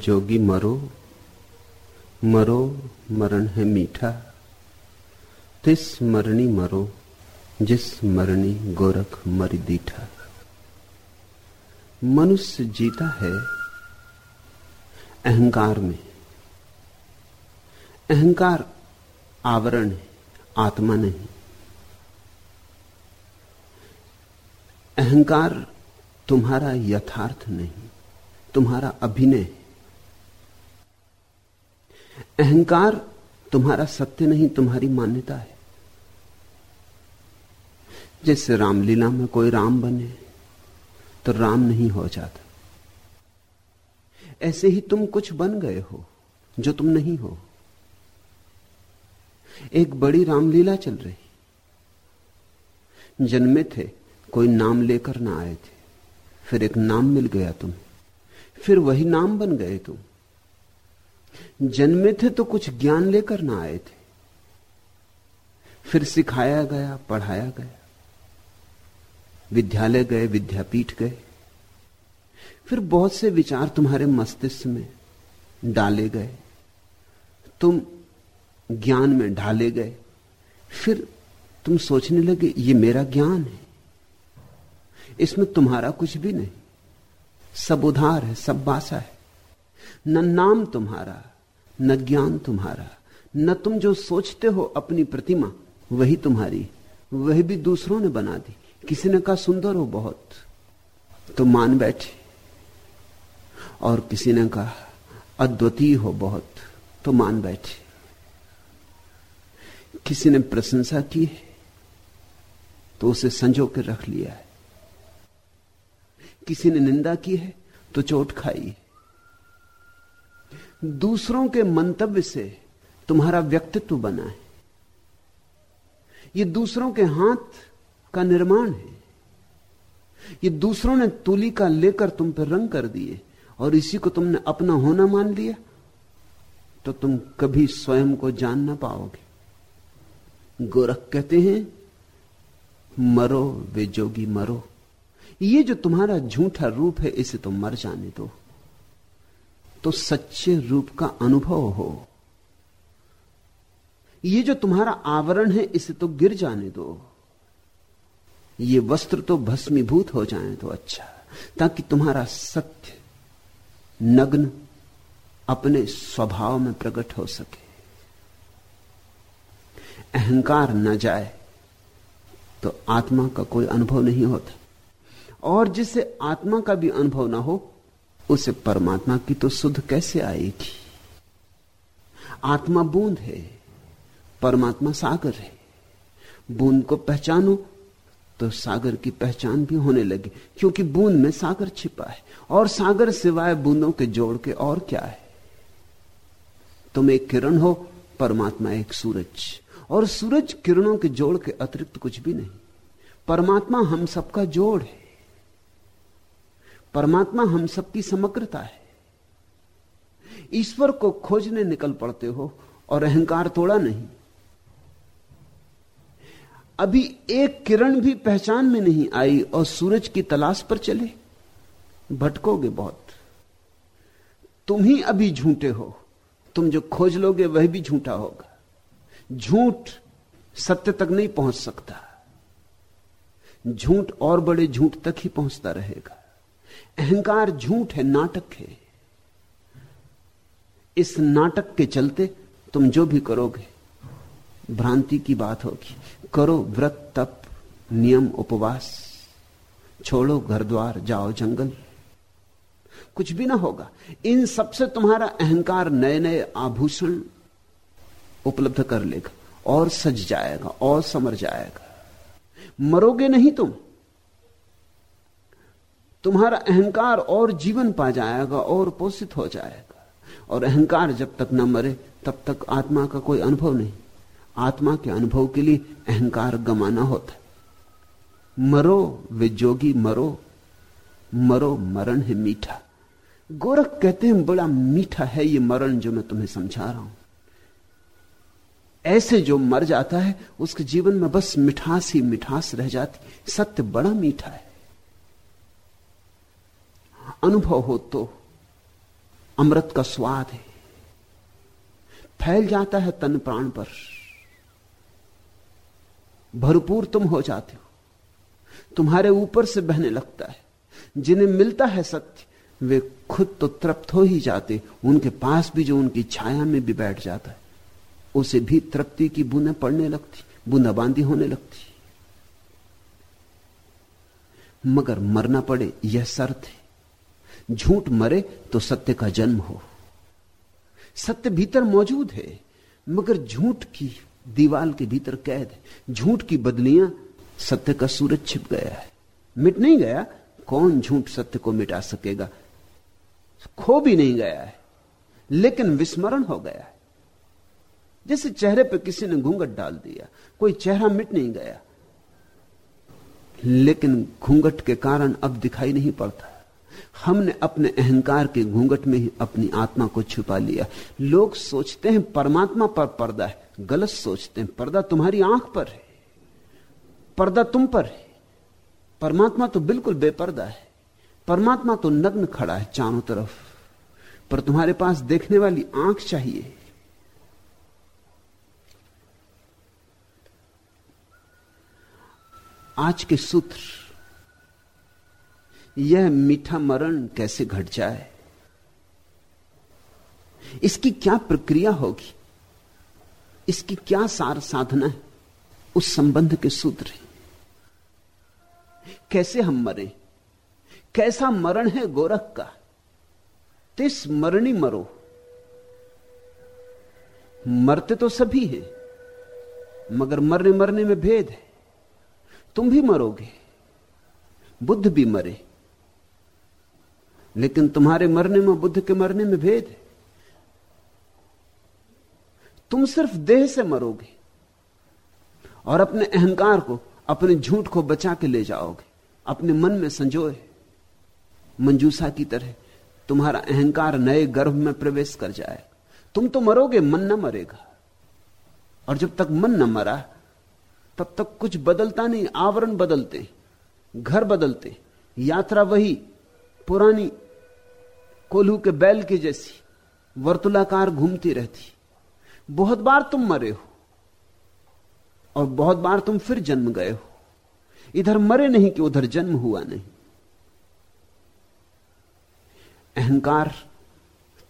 जोगी मरो मरो, मरण है मीठा। तिस मरणी मरो, जिस मरणी गोरख मर दीठा। मनुष्य जीता है अहंकार में। अहंकार आवरण है, आत्मा नहीं। अहंकार तुम्हारा यथार्थ नहीं, तुम्हारा अभिनय अहंकार तुम्हारा सत्य नहीं, तुम्हारी मान्यता है। जैसे रामलीला में कोई राम बने तो राम नहीं हो जाता। ऐसे ही तुम कुछ बन गए हो, जो तुम नहीं हो। एक बड़ी रामलीला चल रही। जन्मे थे, कोई नाम लेकर ना आए थे। फिर एक नाम मिल गया तुम फिर वही नाम बन गए तुम। जन्मे थे तो कुछ ज्ञान लेकर ना आए थे। फिर सिखाया गया, पढ़ाया गया। विद्यालय गए, विद्यापीठ गए। फिर बहुत से विचार तुम्हारे मस्तिष्क में डाले गए। तुम ज्ञान में ढाले गए। फिर तुम सोचने लगे, ये मेरा ज्ञान है। इसमें तुम्हारा कुछ भी नहीं। सब उधार है, सब बासा है। न नाम तुम्हारा। न ज्ञान तुम्हारा, न तुम जो सोचते हो अपनी प्रतिमा, वही तुम्हारी, वही भी दूसरों ने बना दी। किसी ने कहा, सुंदर हो बहुत। तो मान बैठे। और किसी ने कहा, अद्वितीय हो बहुत। तो मान बैठे। किसी ने प्रशंसा की है तो उसे संजो के रख लिया है। किसी ने निंदा की है तो चोट खाई दूसरों के मंतव्य से तुम्हारा व्यक्तित्व बना है। ये दूसरों के हाथ का निर्माण है। ये दूसरों ने तुली का लेकर तुम पर रंग कर दिए और इसी को तुमने अपना होना मान लिया तो तुम कभी स्वयं को जान ना पाओगे। गोरख कहते हैं, मरो वे जोगी मरो। ये जो तुम्हारा झूठा रूप है, इसे तो मर जाने दो। तो सच्चे रूप का अनुभव हो। ये जो तुम्हारा आवरण है, इसे तो गिर जाने दो। ये वस्त्र तो भस्मीभूत हो जाए तो अच्छा। ताकि तुम्हारा सत्य, नग्न अपने स्वभाव में प्रकट हो सके। अहंकार न जाए तो आत्मा का कोई अनुभव नहीं होता। और जिसे आत्मा का भी अनुभव ना हो उसे परमात्मा की तो शुद्ध कैसे आएगी? आत्मा बूंद है, परमात्मा सागर है। बूंद को पहचानो तो सागर की पहचान भी होने लगी, क्योंकि बूंद में सागर छिपा है, और सागर सिवाय बूंदों के जोड़ के और क्या है? तुम एक किरण हो, परमात्मा एक सूरज, और सूरज किरणों के जोड़ के अतिरिक्त कुछ भी नहीं। परमात्मा हम सबका जोड़ है। परमात्मा हम सबकी समग्रता है। ईश्वर को खोजने निकल पड़ते हो और अहंकार तोड़ा नहीं। अभी एक किरण भी पहचान में नहीं आई और सूरज की तलाश पर चले। भटकोगे बहुत। तुम ही अभी झूठे हो। तुम जो खोज लोगे वह भी झूठा होगा। झूठ सत्य तक नहीं पहुँच सकता। झूठ और बड़े झूठ तक ही पहुँचता रहेगा। अहंकार झूठ है, नाटक है। इस नाटक के चलते तुम जो भी करोगे, भ्रांति की बात होगी। करो व्रत, तप, नियम, उपवास। छोड़ो घर द्वार जाओ जंगल। कुछ भी ना होगा। इन सबसे तुम्हारा अहंकार नए नए आभूषण उपलब्ध कर लेगा और सज जाएगा और समर जाएगा। मरोगे नहीं तुम। तुम्हारा अहंकार और जीवन पा जाएगा और पोषित हो जाएगा। और अहंकार जब तक न मरे, तब तक आत्मा का कोई अनुभव नहीं। आत्मा के अनुभव के लिए अहंकार गमाना होता है। मरो वे जोगी मरो। मरो, मरण है मीठा। गोरख कहते हैं, बड़ा मीठा है ये मरण जो मैं तुम्हें समझा रहा हूँ। ऐसे जो मर जाता है, उसके जीवन में बस मिठास ही मिठास रह जाती। सत्य बड़ा मीठा है। अनुभव हो तो अमृत का स्वाद है। फैल जाता है तन प्राण पर। भरपूर तुम हो जाते हो। तुम्हारे ऊपर से बहने लगता है। जिन्हें मिलता है सत्य, वे खुद तो तृप्त हो ही जाते। उनके पास भी जो उनकी छाया में भी बैठ जाता है, उसे भी तृप्ति की बूंदें पड़ने लगती, बूंदाबांदी होने लगती। मगर मरना पड़े, यह शर्त है। झूठ मरे तो सत्य का जन्म हो। सत्य भीतर मौजूद है, मगर झूठ की दीवाल के भीतर कैद है। झूठ की बदलियाँ सत्य का सूरज छिप गया है। मिट नहीं गया, कौन झूठ सत्य को मिटा सकेगा? खो भी नहीं गया है, लेकिन विस्मरण हो गया है। जैसे चेहरे पर किसी ने घूंघट डाल दिया, कोई चेहरा मिट नहीं गया। लेकिन घूंघट के कारण अब दिखाई नहीं पड़ता। हमने अपने अहंकार के घूंघट में ही अपनी आत्मा को छुपा लिया। लोग सोचते हैं परमात्मा पर पर्दा है, गलत सोचते हैं, पर्दा तुम्हारी आँख पर है, पर्दा तुम पर है। परमात्मा तो बिल्कुल बेपर्दा है, परमात्मा तो नग्न खड़ा है चारों तरफ़, पर तुम्हारे पास देखने वाली आँख चाहिए। आज के सूत्र यह मीठा मरण कैसे घट जाए? इसकी क्या प्रक्रिया होगी? इसकी क्या सार साधना है? उस संबंध के सूत्र कैसे हम मरे? कैसा मरण है गोरख का? तिस मरणी मरो। मरते तो सभी हैं, मगर मरने मरने में भेद है। तुम भी मरोगे, बुद्ध भी मरे। लेकिन तुम्हारे मरने में, बुद्ध के मरने में भेद है। तुम सिर्फ़ देह से मरोगे और अपने अहंकार को, अपने झूठ को बचा के ले जाओगे। अपने मन में संजोए, मंजूसा की तरह तुम्हारा अहंकार नए गर्भ में प्रवेश कर जाए। तुम तो मरोगे, मन न मरेगा। और जब तक मन न मरा, तब तक कुछ बदलता नहीं, आवरण बदलते, घर बदलते, यात्रा वही पुरानी कोल्हू के बैल की जैसी वर्तुलाकार घूमती रहती। बहुत बार तुम मरे हो और बहुत बार तुम फिर जन्म गए हो। इधर मरे नहीं कि उधर जन्म हुआ नहीं। अहंकार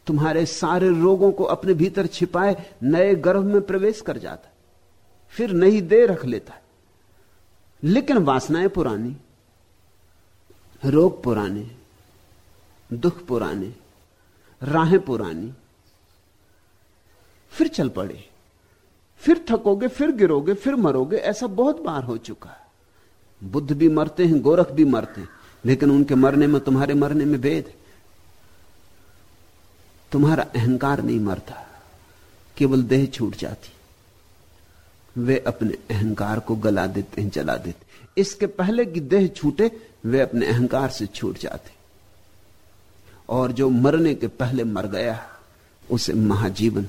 तुम्हारे सारे रोगों को अपने भीतर छिपाए, नए गर्भ में प्रवेश कर जाता फिर नहीं दे रख लेता लेकिन वासनाएँ पुरानी, रोग पुराने दुख पुराने, राहें पुरानी। फिर चल पड़े। फिर थकोगे, फिर गिरोगे, फिर मरोगे, ऐसा बहुत बार हो चुका। है बुद्ध भी मरते हैं, गोरख भी मरते हैं, लेकिन उनके मरने में तुम्हारे मरने में भेद। तुम्हारा अहंकार नहीं मरता, केवल देह छूट जाती। वे अपने अहंकार को गला देते हैं, जला देते इसके पहले कि देह छूटे, वे अपने अहंकार से छूट जाते। और जो मरने के पहले मर गया, उसे महाजीवन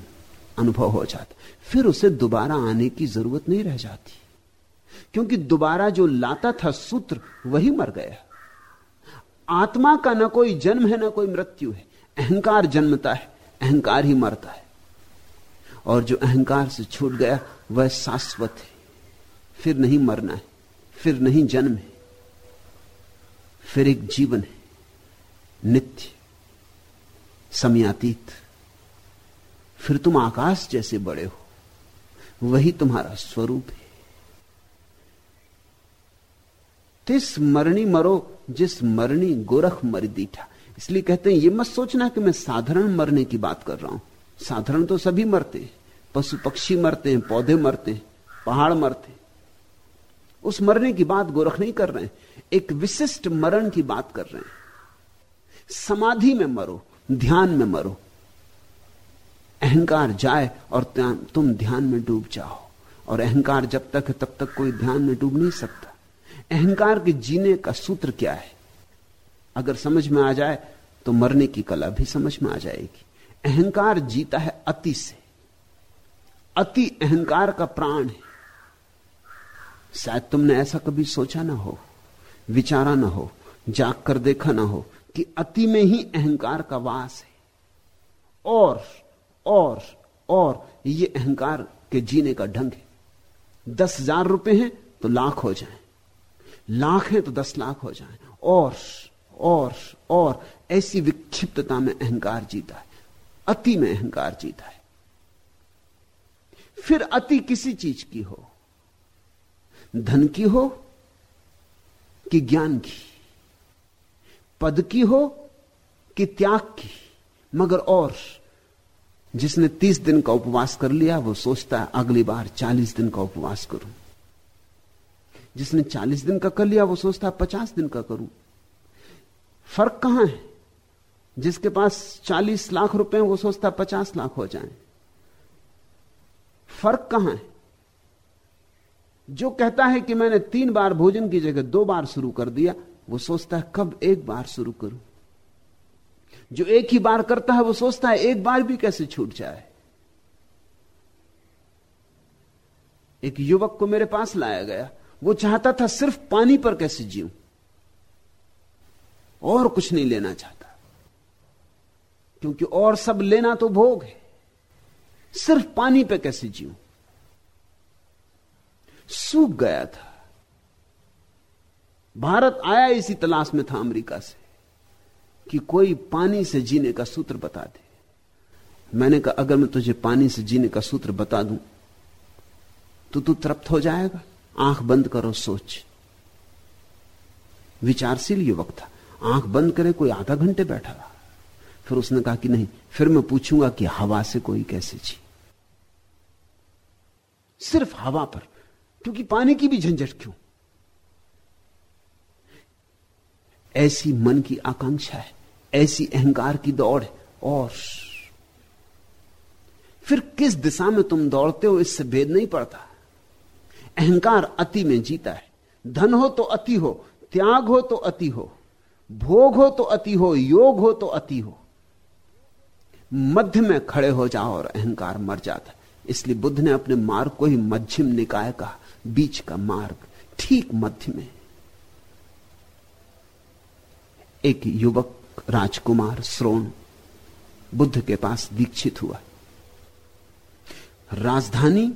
अनुभव हो जाता। फिर उसे दोबारा आने की ज़रूरत नहीं रह जाती। क्योंकि दोबारा जो लाता था सूत्र, वही मर गया। आत्मा का ना कोई जन्म है, ना कोई मृत्यु है। अहंकार जन्मता है, अहंकार ही मरता है। और जो अहंकार से छूट गया, वह शाश्वत है। फिर नहीं मरना है, फिर नहीं जन्म है। फिर एक जीवन है, नित्य। समयातीत। फिर तुम आकाश जैसे बड़े हो, वही तुम्हारा स्वरूप है। तिस मरणी मरो, जिस मरणी गोरख मर दीठा। इसलिए कहते हैं, ये मत सोचना कि मैं साधारण मरने की बात कर रहा हूँ। साधारण तो सभी मरते हैं, पशु पक्षी मरते हैं, पौधे मरते हैं, पहाड़ मरते हैं। उस मरने की बात गोरख नहीं कर रहे हैं, एक विशिष्ट मरण की बात कर रहे हैं। समाधि में मरो ध्यान में मरो। अहंकार जाए और तुम ध्यान में डूब जाओ। और अहंकार जब तक है, तब तक कोई ध्यान में डूब नहीं सकता। अहंकार के जीने का सूत्र क्या है? अगर समझ में आ जाए तो मरने की कला भी समझ में आ जाएगी। अहंकार जीता है अति से। अति अहंकार का प्राण है। शायद तुमने ऐसा कभी सोचा ना हो, विचारा ना हो, जाग कर देखा ना हो कि अति में ही अहंकार का वास है। और और और ये अहंकार के जीने का ढंग है। दस हज़ार रुपए हैं तो लाख हो जाए। लाख हैं तो दस लाख हो जाए। और और और ऐसी विक्षिप्तता में अहंकार जीता है। अति में अहंकार जीता है। फिर अति किसी चीज़ की हो? धन की हो कि ज्ञान की? पद की हो कि त्याग की। मगर और, जिसने तीस दिन का उपवास कर लिया, वो सोचता है, अगली बार चालीस दिन का उपवास करूँ। जिसने चालीस दिन का कर लिया, वो सोचता है, पचास दिन का करूँ। फ़र्क कहाँ है? जिसके पास चालीस लाख रुपए वो सोचता है, पचास लाख हो जाएँ। फ़र्क कहाँ है? जो कहता है कि मैंने तीन बार भोजन की जगह दो बार शुरू कर दिया वो सोचता है, कब एक बार शुरू करूँ? जो एक ही बार करता है, वो सोचता है, एक बार भी कैसे छूट जाए? एक युवक को मेरे पास लाया गया। वो चाहता था, सिर्फ़ पानी पर कैसे जीऊं? और कुछ नहीं लेना चाहता। क्योंकि और सब लेना तो भोग है। सिर्फ़ पानी पे कैसे जीऊं? सूख गया था। भारत आया इसी तलाश में था अमेरिका से कि कोई पानी से जीने का सूत्र बता दे। मैंने कहा, अगर मैं तुझे पानी से जीने का सूत्र बता दूँ तो तू तृप्त हो जाएगा। आँख बंद करो, सोच। विचारशील युवक था। आँख बंद करे, कोई आधा घंटे बैठा रहा। फिर उसने कहा कि नहीं, फिर मैं पूछूँगा कि हवा से कोई कैसे जी। सिर्फ़ हवा पर, क्योंकि पानी की भी झंझट क्यों? ऐसी मन की आकांक्षा है, ऐसी अहंकार की दौड़ है, और फिर किस दिशा में तुम दौड़ते हो, इससे भेद नहीं पड़ता। अहंकार अति में जीता है। धन हो तो अति हो, त्याग हो तो अति हो, भोग हो तो अति हो, योग हो तो अति हो। मध्य में खड़े हो जाओ और अहंकार मर जाता इसलिए बुद्ध ने अपने मार्ग को ही मध्यम निकाय कहा, बीच का मार्ग, ठीक मध्य में। एक युवक राजकुमार श्रोण बुद्ध के पास दीक्षित हुआ। राजधानी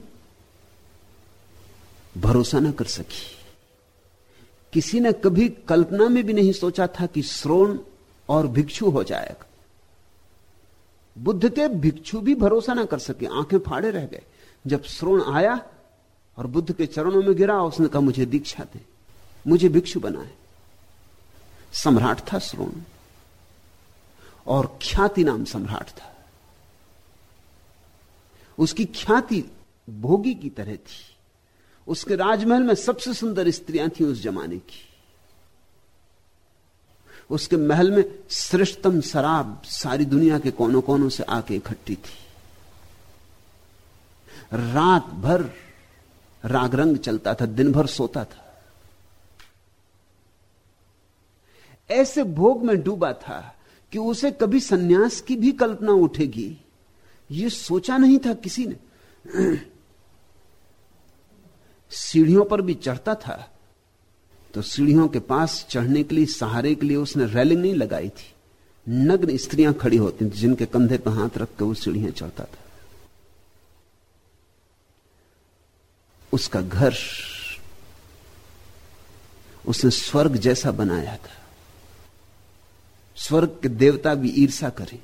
भरोसा न कर सकी। किसी ने कभी कल्पना में भी नहीं सोचा था कि श्रोण और भिक्षु हो जाएगा। बुद्ध के भिक्षु भी भरोसा ना कर सके, आँखें फाड़े रह गए। जब श्रोण आया और बुद्ध के चरणों में गिरा, उसने कहा, मुझे दीक्षा दे, मुझे भिक्षु बनाए। सम्राट था श्रोण। और ख्याति नाम सम्राट था। उसकी ख्याति भोगी की तरह थी। उसके राजमहल में सबसे सुंदर स्त्रियाँ थी उस जमाने की। उसके महल में श्रेष्ठतम शराब सारी दुनिया के कोनों कोनों से आके इकट्ठी थी। रात भर राग रंग चलता था, दिन भर सोता था। ऐसे भोग में डूबा था कि उसे कभी सन्यास की भी कल्पना उठेगी। यह सोचा नहीं था किसी ने। सीढ़ियों पर भी चढ़ता था। तो सीढ़ियों के पास चढ़ने के लिए, सहारे के लिए उसने रैलिंग नहीं लगाई थी। नग्न स्त्रियाँ खड़ी होती थी, जिनके कंधे पर हाथ रख कर वो सीढ़ियाँ चढ़ता था। उसका घर, उसने स्वर्ग जैसा बनाया था। स्वर्ग के देवता भी ईर्षा करें।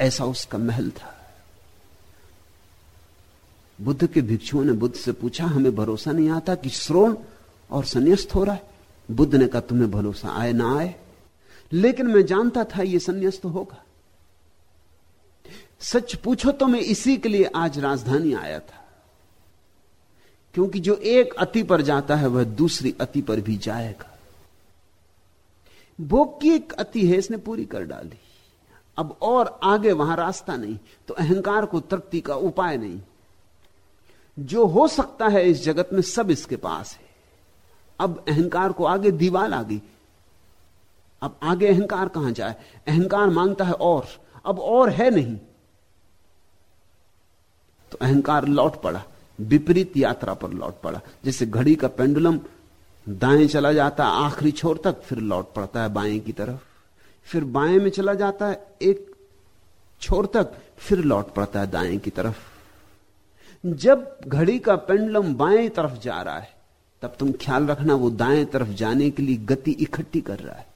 ऐसा उसका महल था। बुद्ध के भिक्षुओं ने बुद्ध से पूछा, हमें भरोसा नहीं आता कि श्रोण और संन्यास्त हो रहा है? बुद्ध ने कहा, तुम्हें भरोसा आए ना आए। लेकिन मैं जानता था यह संन्यास्त होगा। सच पूछो तो मैं इसी के लिए आज राजधानी आया था। क्योंकि जो एक अति पर जाता है, वह दूसरी अति पर भी जाएगा। भोग की एक अति है, इसने पूरी कर डाली अब और आगे वहाँ रास्ता नहीं तो अहंकार को तृप्ति का उपाय नहीं। जो हो सकता है इस जगत में सब इसके पास है। अब अहंकार को आगे दीवाल आ गई। अब आगे अहंकार कहाँ जाए? अहंकार माँगता है और। अब और है नहीं। तो अहंकार लौट पड़ा, विपरीत यात्रा पर लौट पड़ा। जैसे घड़ी का पेंडुलम दाएँ चला जाता है, आखिरी छोर तक फिर लौट पड़ता है बाएँ की तरफ़। फिर बाएँ में चला जाता है, एक छोर तक फिर लौट पड़ता है दाएँ की तरफ़। जब घड़ी का पेंडलम बाएँ तरफ़ जा रहा है, तब तुम ख्याल रखना, वो दाएँ तरफ़ जाने के लिए गति इकट्ठी कर रहा है।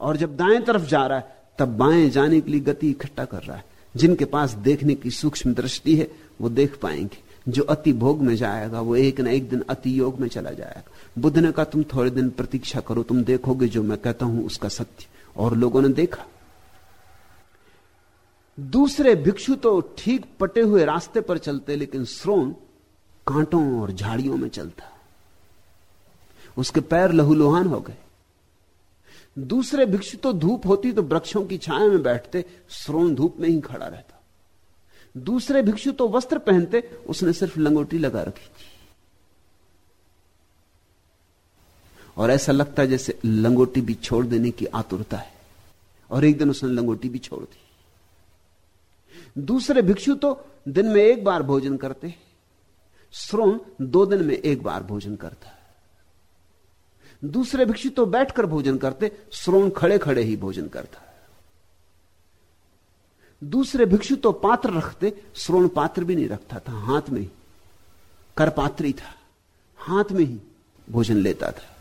और जब दाएँ तरफ़ जा रहा है, तब बाएँ जाने के लिए गति इकट्ठा कर रहा है। जिनके पास देखने की सूक्ष्म दृष्टि है, वो देख पाएँगे। जो अति भोग में जाएगा, वो एक ना एक दिन अति योग में चला जाएगा। बुद्ध ने कहा, तुम थोड़े दिन प्रतीक्षा करो, तुम देखोगे जो मैं कहता हूँ उसका सत्य। और लोगों ने देखा। दूसरे भिक्षु तो ठीक पटे हुए रास्ते पर चलते, लेकिन श्रोण कांटों और झाड़ियों में चलता। उसके पैर लहूलुहान हो गए। दूसरे भिक्षु तो धूप होती तो वृक्षों की छाया में बैठते, श्रोण धूप में ही खड़ा रहता। दूसरे भिक्षु तो वस्त्र पहनते, उसने सिर्फ़ लंगोटी लगा रखी थी। और ऐसा लगता है जैसे लंगोटी भी छोड़ देने की आतुरता है। और एक दिन उसने लंगोटी भी छोड़ दी। दूसरे भिक्षु तो दिन में एक बार भोजन करते श्रोण दो दिन में एक बार भोजन करता दूसरे भिक्षु तो बैठकर भोजन करते, श्रोण खड़े खड़े ही भोजन करता दूसरे भिक्षु तो पात्र रखते, श्रोण पात्र भी नहीं रखता था, हाथ में ही। करपात्री था, हाथ में ही भोजन लेता था।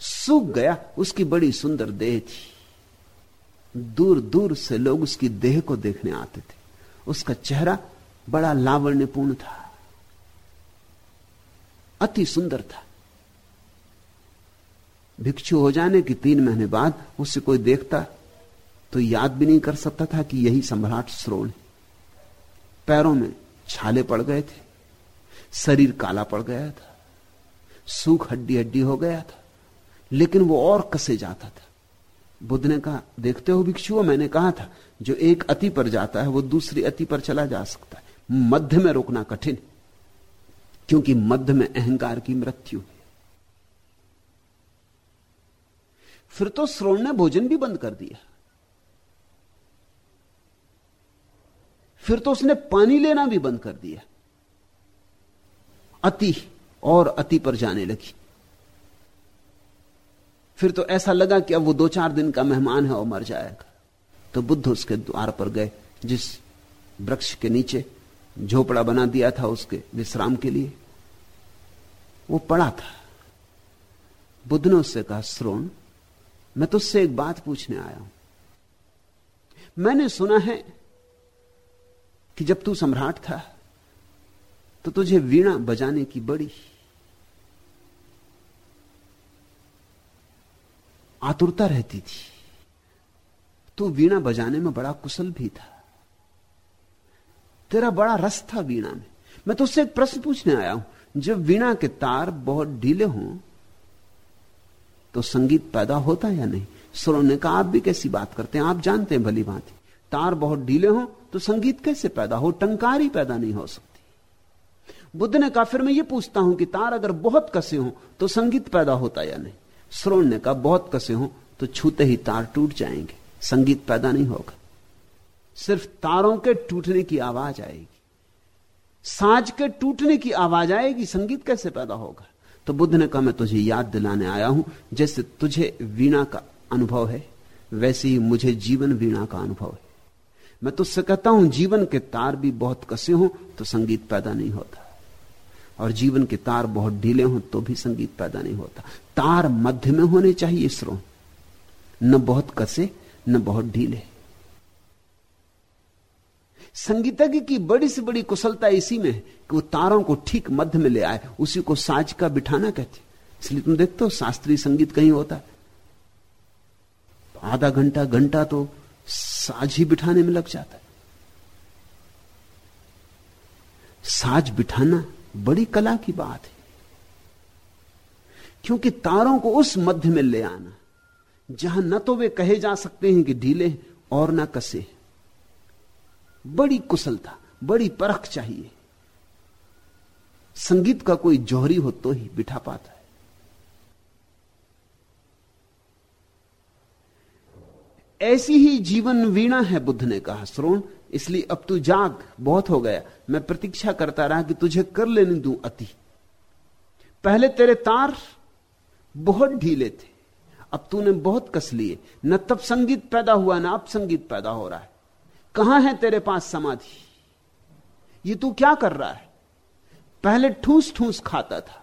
सूख गया, उसकी बड़ी सुंदर देह थी। दूर दूर से लोग उसकी देह को देखने आते थे। उसका चेहरा बड़ा लावण्यपूर्ण था। अति सुंदर था। भिक्षु हो जाने के तीन महीने बाद उसे कोई देखता तो याद भी नहीं कर सकता था कि यही सम्राट श्रोण है। पैरों में छाले पड़ गए थे, शरीर काला पड़ गया था, सूख हड्डी हड्डी हो गया था, लेकिन वो और कसे जाता था। बुद्ध ने कहा, देखते हो भिक्षु मैंने कहा था, जो एक अति पर जाता है, वो दूसरी अति पर चला जा सकता है। मध्य में रोकना कठिन, क्योंकि मध्य में अहंकार की मृत्यु है। फिर तो श्रोण ने भोजन भी बंद कर दिया। फिर तो उसने पानी लेना भी बंद कर दिया। अति और अति पर जाने लगी। फिर तो ऐसा लगा कि अब वो दो चार दिन का मेहमान है और मर जाएगा। तो बुद्ध उसके द्वार पर गए, जिस वृक्ष के नीचे झोपड़ा बना दिया था उसके विश्राम के लिए। वो पड़ा था। बुद्ध ने उससे कहा, श्रोण, मैं तुझसे एक बात पूछने आया हूँ। मैंने सुना है कि जब तू सम्राट था तो तुझे वीणा बजाने की बड़ी आतुरता रहती थी। तू वीणा बजाने में बड़ा कुशल भी था। तेरा बड़ा रस था वीणा में। मैं तो उससे एक प्रश्न पूछने आया हूँ। जब वीणा के तार बहुत ढीले हों तो संगीत पैदा होता या नहीं? सुरों ने कहा आप भी कैसी बात करते हैं? आप जानते हैं भली बात। तार बहुत ढीले हों तो संगीत कैसे पैदा हो? टंकारी पैदा नहीं हो सकती। बुद्ध ने कहा, फिर मैं ये पूछता हूँ कि तार अगर बहुत कसे हो तो संगीत पैदा होता या नहीं? श्रोण ने कहा, बहुत कसे हो तो छूते ही तार टूट जाएँगे। संगीत पैदा नहीं होगा। सिर्फ़ तारों के टूटने की आवाज़ आएगी। साज के टूटने की आवाज़ आएगी, संगीत कैसे पैदा होगा? तो बुद्ध ने कहा, मैं तुझे याद दिलाने आया हूँ, जैसे तुझे वीणा का अनुभव है, वैसे ही मुझे जीवन वीणा का अनुभव है। मैं तुझसे कहता हूँ, जीवन के तार भी बहुत कसे हों तो संगीत पैदा नहीं होता। और जीवन के तार बहुत ढीले हों तो भी संगीत पैदा नहीं होता। तार मध्य में होने चाहिए स्रो न बहुत कसे, न बहुत ढीले। संगीतज्ञ की बड़ी से बड़ी कुशलता इसी में है कि वो तारों को ठीक मध्य में ले आए, उसी को साज का बिठाना कहते इसलिए तुम देखते हो, शास्त्रीय संगीत कहीं होता आधा घंटा घंटा तो साज ही बिठाने में लग जाता है। साज बिठाना बड़ी कला की बात है। क्योंकि तारों को उस मध्य में ले आना, जहाँ न तो वे कहे जा सकते हैं कि ढीले और ना कसे बड़ी कुशलता, बड़ी परख चाहिए। संगीत का कोई जौहरी हो तो ही बिठा पाता है ऐसी ही जीवन वीणा है बुद्ध ने कहा, श्रोण, इसलिए अब तू जाग, बहुत हो गया। मैं प्रतीक्षा करता रहा कि तुझे कर लेने दू अति। पहले तेरे तार बहुत ढीले थे, अब तूने बहुत कस लिए। न तब संगीत पैदा हुआ, ना अब संगीत पैदा हो रहा है। कहाँ है तेरे पास समाधि? ये तू क्या कर रहा है? पहले ठूस ठूस खाता था,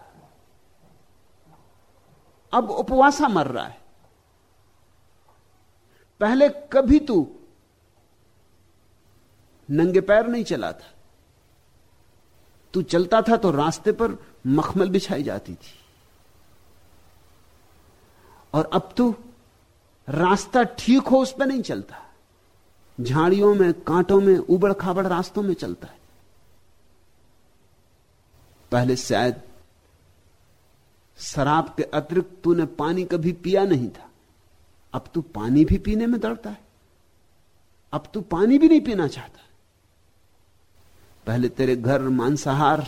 अब उपवासा मर रहा है। पहले कभी तू नंगे पैर नहीं चला था तू चलता था तो रास्ते पर मखमल बिछाई जाती थी। और अब तू रास्ता ठीक हो उस पर नहीं चलता। झाड़ियों में, कांटों में उबड़ खाबड़ रास्तों में चलता है। पहले शायद शराब के अतिरिक्त तूने पानी कभी पिया नहीं था। अब तू पानी भी पीने में दौड़ता है। अब तू पानी भी नहीं पीना चाहता। पहले तेरे घर मांसाहार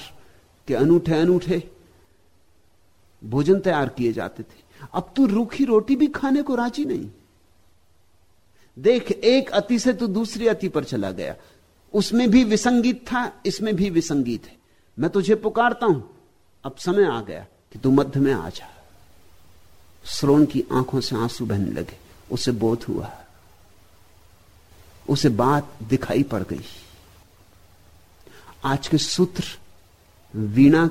के अनूठे अनूठे भोजन तैयार किए जाते थे। अब तू रूखी रोटी भी खाने को राज़ी नहीं। देख, एक अति से तू दूसरी अति पर चला गया। उसमें भी विसंगीत था, इसमें भी विसंगीत है। मैं तुझे पुकारता हूँ। अब समय आ गया कि तू मध्य में आ जा। श्रोण की आँखों से आँसू बहने लगे। उसे बोध हुआ। उसे बात दिखाई पड़ गई। आज के सूत्र वीणा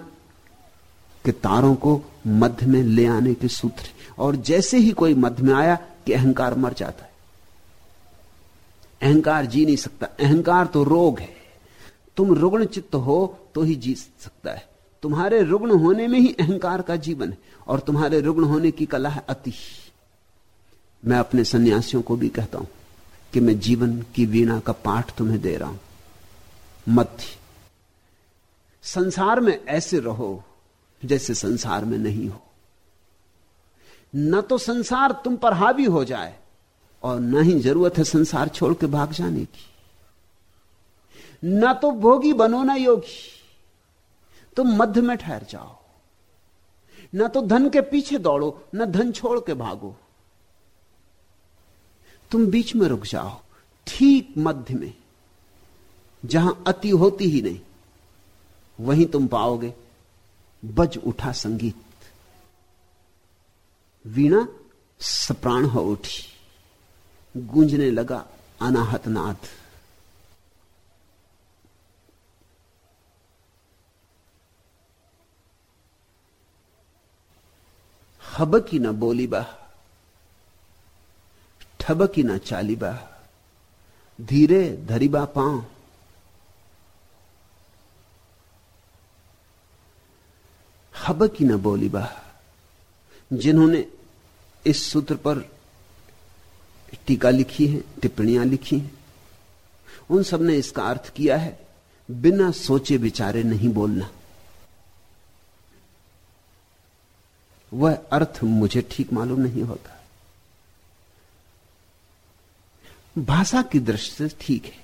के तारों को मध्य में ले आने के सूत्र और जैसे ही कोई मध्य में आया, कि अहंकार मर जाता है। अहंकार जी नहीं सकता। अहंकार तो रोग है। तुम रुग्ण चित्त हो तो ही जी सकता है। तुम्हारे रुग्ण होने में ही अहंकार का जीवन है और तुम्हारे रुग्ण होने की कला है अति। मैं अपने सन्यासियों को भी कहता हूँ कि मैं जीवन की वीणा का पाठ तुम्हें दे रहा हूँ। मध्य संसार में ऐसे रहो जैसे संसार में नहीं हो। न तो संसार तुम पर हावी हो जाए और न ही ज़रूरत है संसार छोड़ के भाग जाने की। न तो भोगी बनो ना योगी। तुम मध्य में ठहर जाओ। ना तो धन के पीछे दौड़ो, ना धन छोड़ के भागो। तुम बीच में रुक जाओ, ठीक मध्य में। जहाँ अति होती ही नहीं, वहीं तुम पाओगे, बज उठा संगीत। वीणा सप्राण हो उठी, गूंजने लगा अनाहत नाद हबकी न बोली बा, ठबकी न चाली बा, धीरे धरीबा पाँव। हब की न बोली बा, जिन्होंने इस सूत्र पर टीका लिखी है, टिप्पणियाँ लिखी हैं, उन सबने इसका अर्थ किया है, बिना सोचे विचारे नहीं बोलना। वह अर्थ मुझे ठीक मालूम नहीं होता। भाषा की दृष्टि से ठीक है।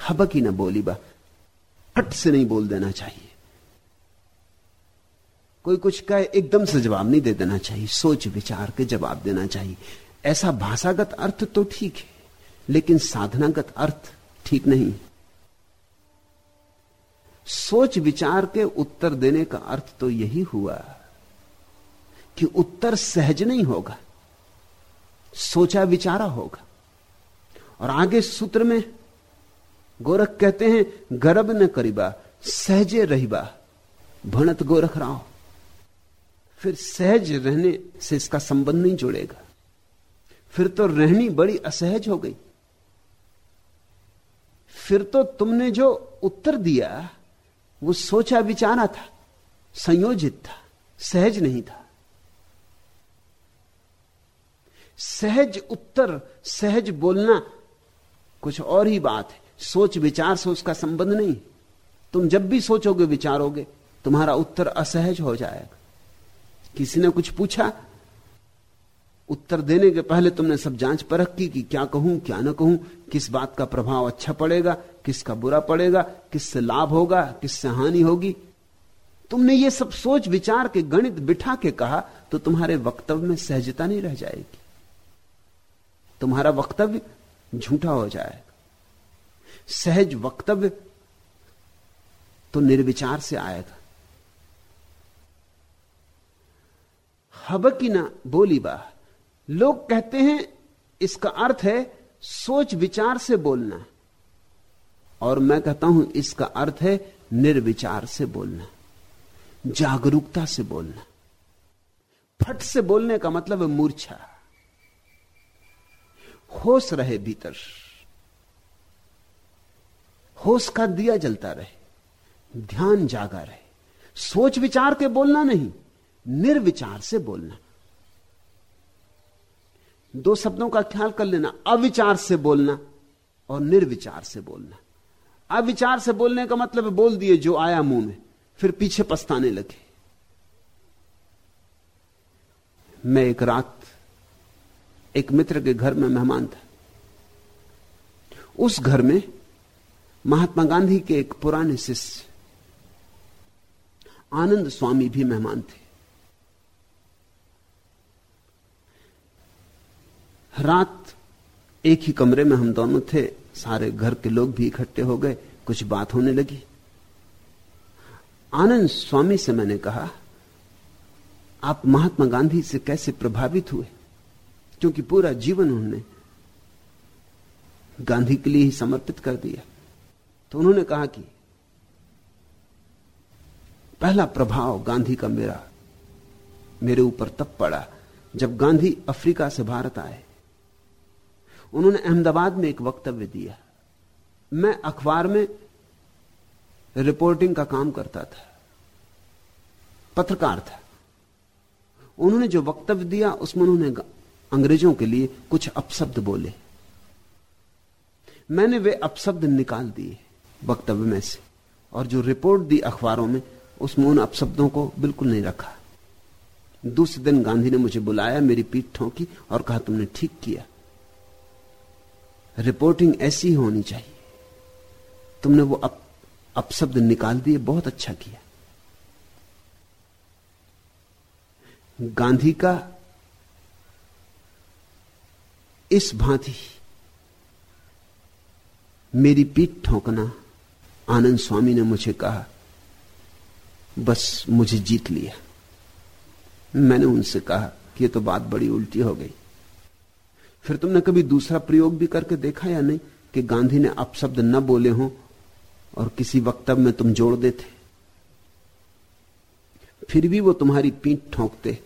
हबकी न बोली बा हट से नहीं बोल देना चाहिए। कोई कुछ कहे, एकदम से जवाब नहीं दे देना चाहिए। सोच, विचार के जवाब देना चाहिए। ऐसा भाषागत अर्थ तो ठीक है, लेकिन साधनागत अर्थ ठीक नहीं। सोच, विचार के उत्तर देने का अर्थ तो यही हुआ। कि उत्तर सहज नहीं होगा, सोचा विचारा होगा। और आगे सूत्र में गोरख कहते हैं, गर्भ न करीबा, सहजे रहीबा, भणत गोरख राव। फिर सहज रहने से इसका संबंध नहीं जुड़ेगा। फिर तो रहनी बड़ी असहज हो गई। फिर तो तुमने जो उत्तर दिया, वो सोचा विचारा था, संयोजित था, सहज नहीं था। सहज उत्तर, सहज बोलना कुछ और ही बात है। सोच विचार से उसका संबंध नहीं। तुम जब भी सोचोगे, विचारोगे, तुम्हारा उत्तर असहज हो जाएगा। किसी ने कुछ पूछा? उत्तर देने के पहले तुमने सब जाँच परख की कि क्या कहूँ, क्या ना कहूँ, किस बात का प्रभाव अच्छा पड़ेगा, किसका बुरा पड़ेगा, किससे लाभ होगा, किससे हानि होगी। तुमने ये सब सोच, विचार के गणित बिठा के कहा तो तुम्हारे वक्तव्य में सहजता नहीं रह जाएगी। तुम्हारा वक्तव्य झूठा हो जाएगा सहज वक्तव्य तो निर्विचार से आएगा हब की ना बोली बा। लोग कहते हैं, इसका अर्थ है सोच विचार से बोलना। और मैं कहता हूँ, इसका अर्थ है निर्विचार से बोलना। जागरूकता से बोलना। फट से बोलने का मतलब है मूर्छा। होश रहे भीतर। होश का दिया जलता रहे, ध्यान जागा रहे। सोच विचार के बोलना नहीं, निर्विचार से बोलना। दो शब्दों का ख्याल कर लेना, अविचार से बोलना और निर्विचार से बोलना। अविचार से बोलने का मतलब बोल दिए जो आया मुँह में, फिर पीछे पछताने लगे। मैं एक रात एक मित्र के घर में मेहमान था। उस घर में महात्मा गांधी के एक पुराने शिष्य, आनंद स्वामी भी मेहमान थे। रात एक ही कमरे में हम दोनों थे, सारे घर के लोग भी इकट्ठे हो गए, कुछ बात होने लगी। आनंद स्वामी से मैंने कहा, आप महात्मा गांधी से कैसे प्रभावित हुए? क्योंकि पूरा जीवन उन्होंने गांधी के लिए ही समर्पित कर दिया। तो उन्होंने कहा कि पहला प्रभाव गांधी का मेरा, मेरे ऊपर तब पड़ा जब गांधी अफ्रीका से भारत आए। उन्होंने अहमदाबाद में एक वक्तव्य दिया। मैं अखबार में रिपोर्टिंग का काम करता था, पत्रकार था। उन्होंने जो वक्तव्य दिया, उसमें उन्होंने अंग्रेज़ों के लिए कुछ अपशब्द बोले। मैंने वे अपशब्द निकाल दिए वक्तव्य में से और जो रिपोर्ट दी अखबारों में उसमें उन अपशब्दों को बिल्कुल नहीं रखा। दूसरे दिन गांधी ने मुझे बुलाया मेरी पीठ ठोंकी और कहा तुमने ठीक किया। रिपोर्टिंग ऐसी होनी चाहिए। तुमने वो अप, अपशब्द निकाल दिए बहुत अच्छा किया। गांधी का इस भांति मेरी पीठ ठोंकना, आनंद स्वामी ने मुझे कहा, बस मुझे जीत लिया। मैंने उनसे कहा कि यह तो बात बड़ी उल्टी हो गई। फिर तुमने कभी दूसरा प्रयोग भी करके देखा या नहीं कि गांधी ने अपशब्द न बोले हों और किसी वक्तव्य में तुम जोड़ देते? फिर भी वो तुम्हारी पीठ ठोंकते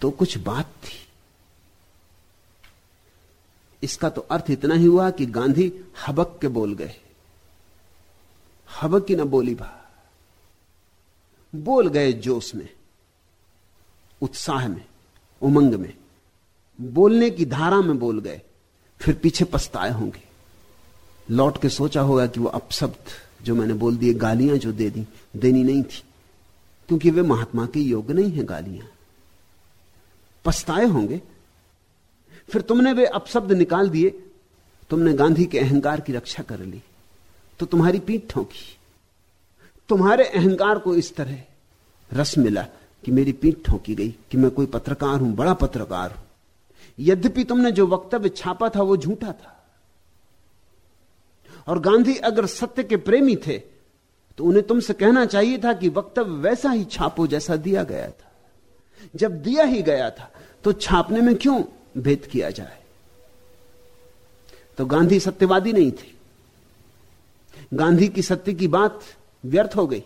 तो कुछ बात थी। इसका तो अर्थ इतना ही हुआ कि गांधी हबक के बोल गए। हबक की ना बोली भा बोल गए जोश में, उत्साह में, उमंग में। बोलने की धारा में बोल गए, फिर पीछे पछताए होंगे। लौट के सोचा होगा कि वो अपशब्द जो मैंने बोल दिए, गालियाँ जो दे दी, देनी नहीं थी। क्योंकि वे महात्मा के योग्य नहीं है गालियाँ। पछताए होंगे फिर तुमने वे अपशब्द निकाल दिए। तुमने गांधी के अहंकार की रक्षा कर ली तो तुम्हारी पीठ ठोंकी। तुम्हारे अहंकार को इस तरह रस मिला कि मेरी पीठ ठोंकी गई कि मैं कोई पत्रकार हूँ, बड़ा पत्रकार हूँ। यद्यपि तुमने जो वक्तव्य छापा था, वो झूठा था। और गांधी अगर सत्य के प्रेमी थे तो उन्हें तुमसे कहना चाहिए था कि वक्तव्य वैसा ही छापो जैसा दिया गया था। जब दिया ही गया था तो छापने में क्यों भेद किया जाए। तो गांधी सत्यवादी नहीं थे। गांधी की सत्य की बात व्यर्थ हो गई।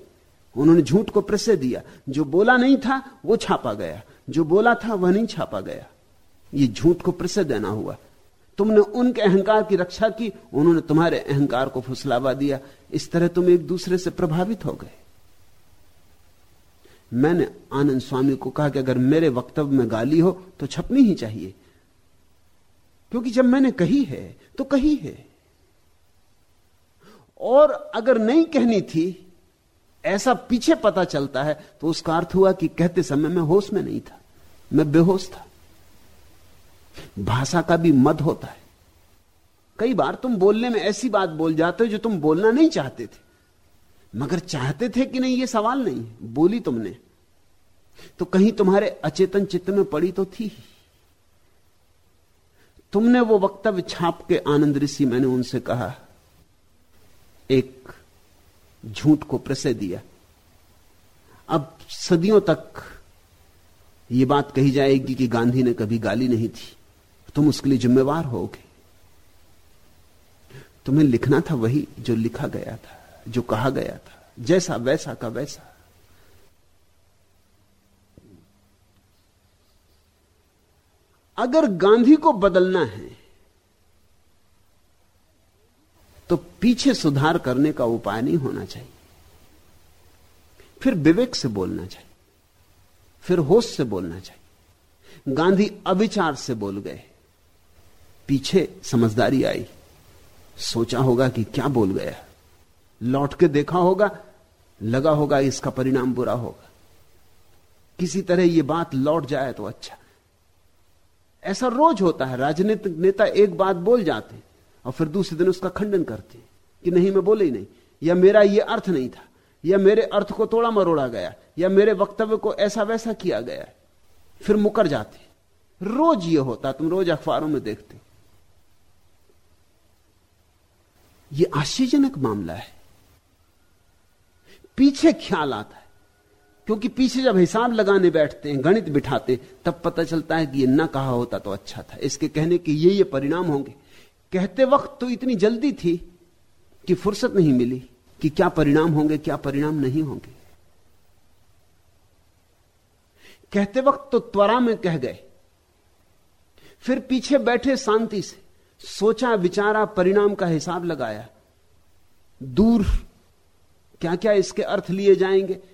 उन्होंने झूठ को प्रसिद्ध दिया। जो बोला नहीं था, वो छापा गया। जो बोला था, वह नहीं छापा गया। ये झूठ को प्रसिद्ध देना हुआ। तुमने उनके अहंकार की रक्षा की, उन्होंने तुम्हारे अहंकार को फुसलावा दिया। इस तरह तुम एक दूसरे से प्रभावित हो गए। मैंने आनंद स्वामी को कहा कि अगर मेरे वक्तव्य में गाली हो तो छपनी ही चाहिए। क्योंकि जब मैंने कही है तो कही है। और अगर नहीं कहनी थी, ऐसा पीछे पता चलता है तो उसका अर्थ हुआ कि कहते समय मैं होश में नहीं था, मैं बेहोश था। भाषा का भी मद होता है। कई बार तुम बोलने में ऐसी बात बोल जाते हो जो तुम बोलना नहीं चाहते थे। मगर चाहते थे कि नहीं, ये सवाल नहीं, बोली तुमने। तो कहीं तुम्हारे अचेतन चित्त में पड़ी तो थी तुमने वो वक्तव्य छाप के आनंद ऋषि मैंने उनसे कहा, एक झूठ को प्रसय दिया। अब सदियों तक यह बात कही जाएगी कि गांधी ने कभी गाली नहीं थी तुम उसके लिए जिम्मेवार होगे। तुम्हें लिखना था वही जो लिखा गया था, जो कहा गया था, जैसा वैसा का वैसा। अगर गांधी को बदलना है तो पीछे सुधार करने का उपाय नहीं होना चाहिए। फिर विवेक से बोलना चाहिए। फिर होश से बोलना चाहिए। गांधी अविचार से बोल गए। पीछे समझदारी आई। सोचा होगा कि क्या बोल गया। लौट के देखा होगा, लगा होगा इसका परिणाम बुरा होगा। किसी तरह यह बात लौट जाए तो अच्छा। ऐसा रोज होता है, राजनीतिक नेता एक बात बोल जाते और फिर दूसरे दिन उसका खंडन करते कि नहीं, मैं बोले ही नहीं। या मेरा यह अर्थ नहीं था, या मेरे अर्थ को तोड़ा मरोड़ा गया, या मेरे वक्तव्य को ऐसा वैसा किया गया। फिर मुकर जाते रोज ये होता, तुम रोज अखबारों में देखते ये आश्चर्यजनक मामला है। पीछे ख्याल आता है। क्योंकि पीछे जब हिसाब लगाने बैठते हैं, गणित बिठाते तब पता चलता है कि ये ना कहा होता तो अच्छा था। इसके कहने के ये ये परिणाम होंगे। कहते वक्त तो इतनी जल्दी थी कि फुर्सत नहीं मिली कि क्या परिणाम होंगे, क्या परिणाम नहीं होंगे। कहते वक्त तो त्वरा में कह गए। फिर पीछे बैठे शांति से, सोचा, विचारा, परिणाम का हिसाब लगाया। दूर क्या क्या इसके अर्थ लिए जाएँगे?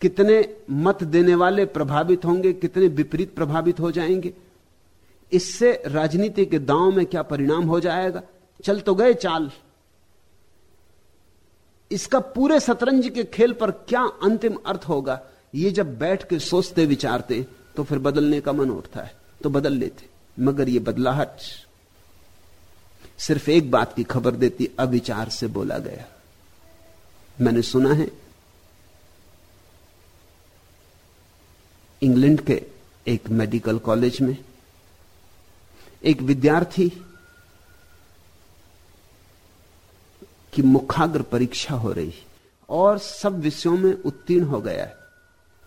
कितने मत देने वाले प्रभावित होंगे, कितने विपरीत प्रभावित हो जाएँगे। इससे राजनीति के दांव में क्या परिणाम हो जाएगा? चल तो गए चाल। इसका पूरे शतरंज के खेल पर क्या अंतिम अर्थ होगा? ये जब बैठ के सोचते विचारते तो फिर बदलने का मन उठता है। तो बदल लेते, मगर ये बदलाहट सिर्फ़ एक बात की खबर देती, अविचार से बोला गया। मैंने सुना है इंग्लैंड के एक मेडिकल कॉलेज में एक विद्यार्थी की मुखाग्र परीक्षा हो रही और सब विषयों में उत्तीर्ण हो गया है।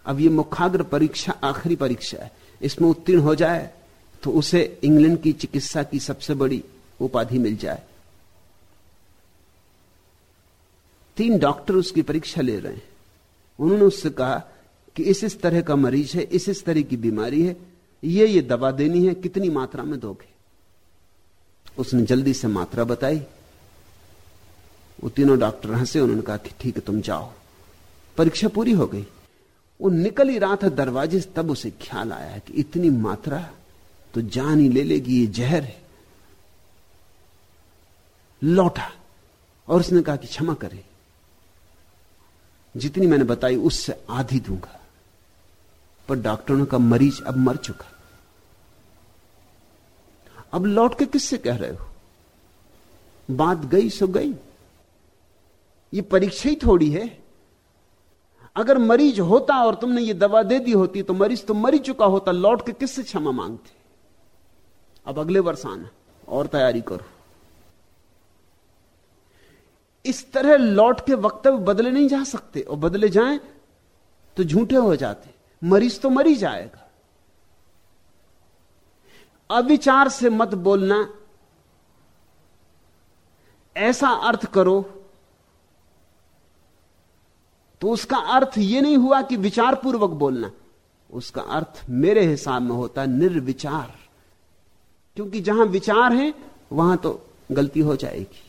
अब ये मुखाग्र परीक्षा, आखिरी परीक्षा है। इसमें उत्तीर्ण हो जाए तो उसे इंग्लैंड की चिकित्सा की सबसे बड़ी उपाधि मिल जाए। तीन डॉक्टर उसकी परीक्षा ले रहे हैं। उन्होंने उससे कहा कि इस इस तरह का मरीज़ है, इस इस तरह की बीमारी है, ये ये दवा देनी है, कितनी मात्रा में दोगे? उसने जल्दी से मात्रा बताई। वो तीनों डॉक्टर हंसे, उन्होंने कहा कि ठीक है, तुम जाओ। परीक्षा पूरी हो गई। वो निकल ही रहा था दरवाजे से, तब उसे ख्याल आया कि इतनी मात्रा तो जान ही ले लेगी, ये जहर है। लौटा, और उसने कहा कि क्षमा करे। जितनी मैंने बताई, उससे आधी दूँगा। पर डॉक्टरों का मरीज़ अब मर चुका अब लौट के किससे कह रहे हो? बात गई सो गई। ये परीक्षा ही थोड़ी है। अगर मरीज़ होता और तुमने ये दवा दे दी होती तो मरीज़ तो मरी चुका होता। लौट के किससे क्षमा मांगते? अब अगले वर्ष आना, और तैयारी करो। इस तरह लौट के वक्तव्य बदले नहीं जा सकते, और बदले जाएँ तो झूठे हो जाते। मरीज़ तो मरी जाएगा। अविचार से मत बोलना। ऐसा अर्थ करो तो उसका अर्थ यह नहीं हुआ कि विचार पूर्वक बोलना। उसका अर्थ मेरे हिसाब में होता निर्विचार। क्योंकि जहाँ विचार है, वहाँ तो गलती हो जाएगी।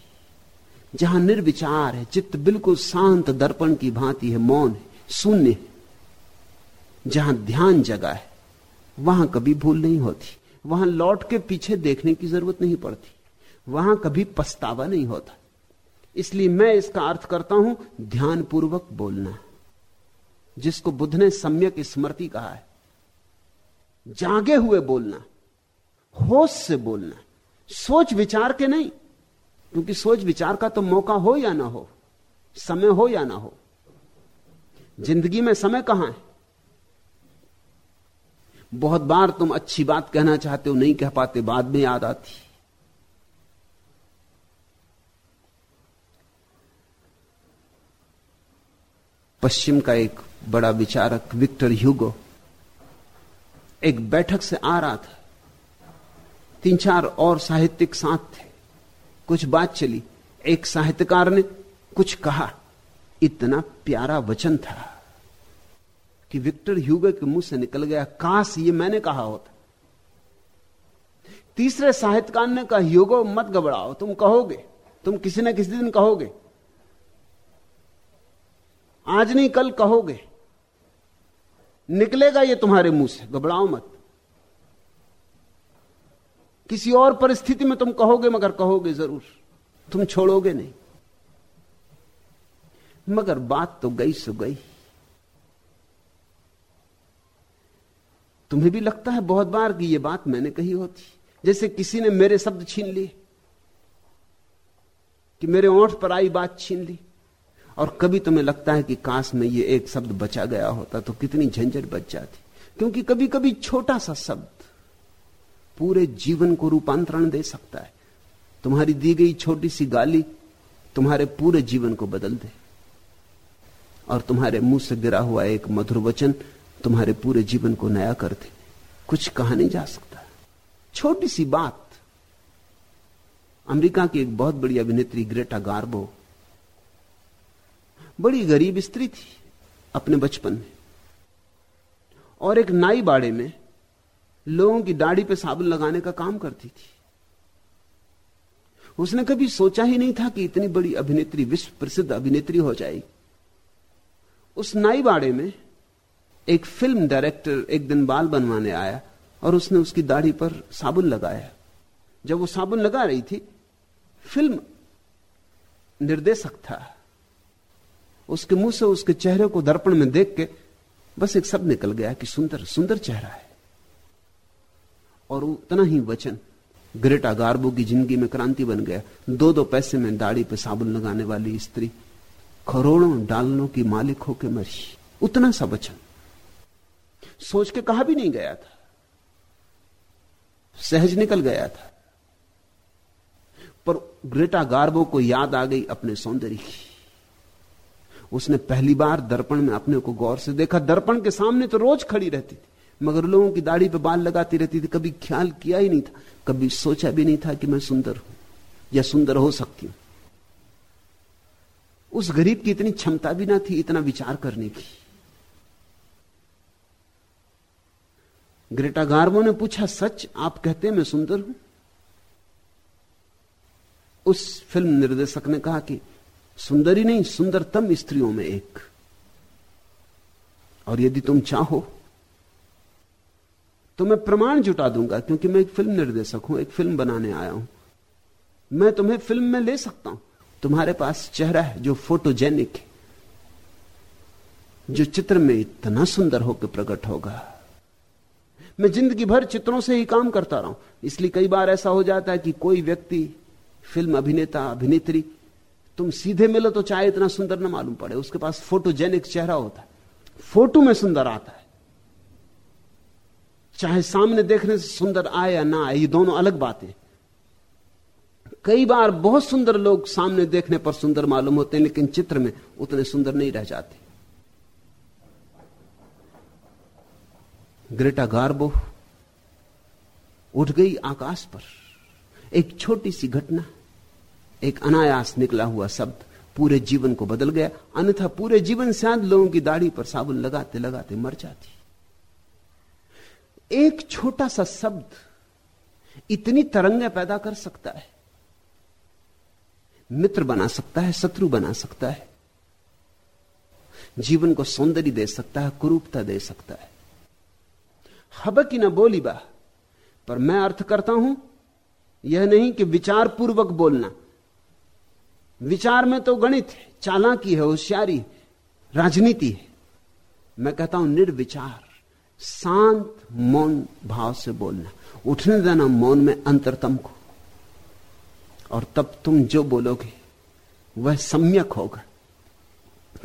जहाँ निर्विचार है, चित्त बिल्कुल शांत दर्पण की भांति है, मौन है, शून्य है। जहाँ ध्यान जगा है, वहाँ कभी भूल नहीं होती। वहाँ लौट के पीछे देखने की ज़रूरत नहीं पड़ती। वहाँ कभी पछतावा नहीं होता। इसलिए मैं इसका अर्थ करता हूँ, ध्यानपूर्वक बोलना। जिसको बुद्ध ने सम्यक स्मृति कहा है, जागे हुए बोलना, होश से बोलना, सोच विचार के नहीं, क्योंकि सोच विचार का तो मौका हो या ना हो, समय हो या ना हो। ज़िंदगी में समय कहाँ है? बहुत बार तुम अच्छी बात कहना चाहते हो, नहीं कह पाते, बाद में याद आती। पश्चिम का एक बड़ा विचारक, विक्टर ह्यूगो, एक बैठक से आ रहा था। तीन चार और साहित्यिक साथ थे। कुछ बात चली। एक साहित्यकार ने कुछ कहा। इतना प्यारा वचन था। कि विक्टर ह्यूगो के मुँह से निकल गया काश ये मैंने कहा होता। तीसरे साहित्यकार ने कहा, ह्यूगो, मत घबराओ, तुम कहोगे, तुम किसी न किसी दिन कहोगे। आज नहीं, कल कहोगे। निकलेगा ये तुम्हारे मुँह से, घबराओ मत। किसी और परिस्थिति में तुम कहोगे, मगर कहोगे ज़रूर। तुम छोड़ोगे नहीं। मगर बात तो गई सो गई। तुम्हें भी लगता है बहुत बार कि यह बात मैंने कही होती। जैसे किसी ने मेरे शब्द छीन लिए, कि मेरे ओठ पर आई बात छीन ली, और कभी तुम्हें लगता है कि काश में ये एक शब्द बचा गया होता तो कितनी झंझट बच जाती। क्योंकि कभी कभी छोटा सा शब्द पूरे जीवन को रूपांतरण दे सकता है। तुम्हारी दी गई छोटी सी गाली तुम्हारे पूरे जीवन को बदल दे। और तुम्हारे मुँह से गिरा हुआ एक मधुर वचन तुम्हारे पूरे जीवन को नया कर दे। कुछ कहा नहीं जा सकता। छोटी सी बात। अमेरिका की एक बहुत बड़ी अभिनेत्री ग्रेटा गार्बो, बड़ी गरीब स्त्री थी अपने बचपन में। और एक नाई बाड़े में लोगों की दाढ़ी पे साबुन लगाने का काम करती थी। उसने कभी सोचा ही नहीं था कि इतनी बड़ी अभिनेत्री, विश्व प्रसिद्ध अभिनेत्री हो जाएगी। उस नाई बाड़े में एक फ़िल्म डायरेक्टर एक दिन बाल बनवाने आया और उसने उसकी दाढ़ी पर साबुन लगाया। जब वो साबुन लगा रही थी फ़िल्म निर्देशक था। उसके मुँह से उसके चेहरे को दर्पण में देख के बस एक शब्द निकल गया कि सुंदर सुंदर चेहरा है। और उतना ही वचन, ग्रेटा गार्बो की ज़िंदगी में क्रांति बन गया। दो दो पैसे में दाढ़ी पे साबुन लगाने वाली स्त्री, करोड़ों डालनों की मालिक होके मरी। उतना सा वचन। सोच के कहा भी नहीं गया था। सहज निकल गया था। पर ग्रेटा गार्बो को याद आ गई अपने सौंदर्य की। उसने पहली बार दर्पण में अपने को गौर से देखा। दर्पण के सामने तो रोज खड़ी रहती थी, मगर लोगों की दाढ़ी पे बाल लगाती रहती थी। कभी ख्याल किया ही नहीं था, कभी सोचा भी नहीं था कि मैं सुंदर हूँ या सुंदर हो सकती हूँ। उस गरीब की इतनी क्षमता भी ना थी, इतना विचार करने की। ग्रेटा गार्बो ने पूछा, सच आप कहते हैं मैं सुंदर हूँ? उस फ़िल्म निर्देशक ने कहा कि सुंदर ही नहीं, सुंदरतम स्त्रियों में एक। और यदि तुम चाहो तो मैं प्रमाण जुटा दूँगा, क्योंकि मैं एक फ़िल्म निर्देशक हूँ, एक फ़िल्म बनाने आया हूँ। मैं तुम्हें फ़िल्म में ले सकता हूँ। तुम्हारे पास चेहरा है जो फोटोजेनिक है, जो चित्र में इतना सुंदर होकर प्रकट होगा। मैं ज़िंदगी भर चित्रों से ही काम करता रहा। हूँ इसलिए कई बार ऐसा हो जाता है कि कोई व्यक्ति, फ़िल्म अभिनेता, अभिनेत्री, तुम सीधे मिलो तो चाहे इतना सुंदर ना मालूम पड़े। उसके पास फोटोजेनिक चेहरा होता है। फ़ोटो में सुंदर आता है। चाहे सामने देखने से सुंदर आए या ना आए, ये दोनों अलग बातें कई बार बहुत सुंदर लोग सामने देखने पर सुंदर मालूम होते हैं, लेकिन चित्र में उतने सुंदर नहीं रह जाते। ग्रेटा गार्बो उठ गई आकाश पर। एक छोटी सी घटना, एक अनायास निकला हुआ शब्द पूरे जीवन को बदल गया। अन्यथा पूरे जीवन शायद लोगों की दाढ़ी पर साबुन लगाते लगाते मर जाती। एक छोटा सा शब्द इतनी तरंगें पैदा कर सकता है। मित्र बना सकता है, शत्रु बना सकता है। जीवन को सौंदर्य दे सकता है, कुरूपता दे सकता है। हबकी न बोली बा। पर मैं अर्थ करता हूँ, यह नहीं कि विचार पूर्वक बोलना। विचार में तो गणित है, चालाकी है, होशियारी राजनीति है। मैं कहता हूँ, निर्विचार, शांत, मौन भाव से बोलना। उठने देना मौन में अंतरतम को। और तब तुम जो बोलोगे, वह सम्यक होगा,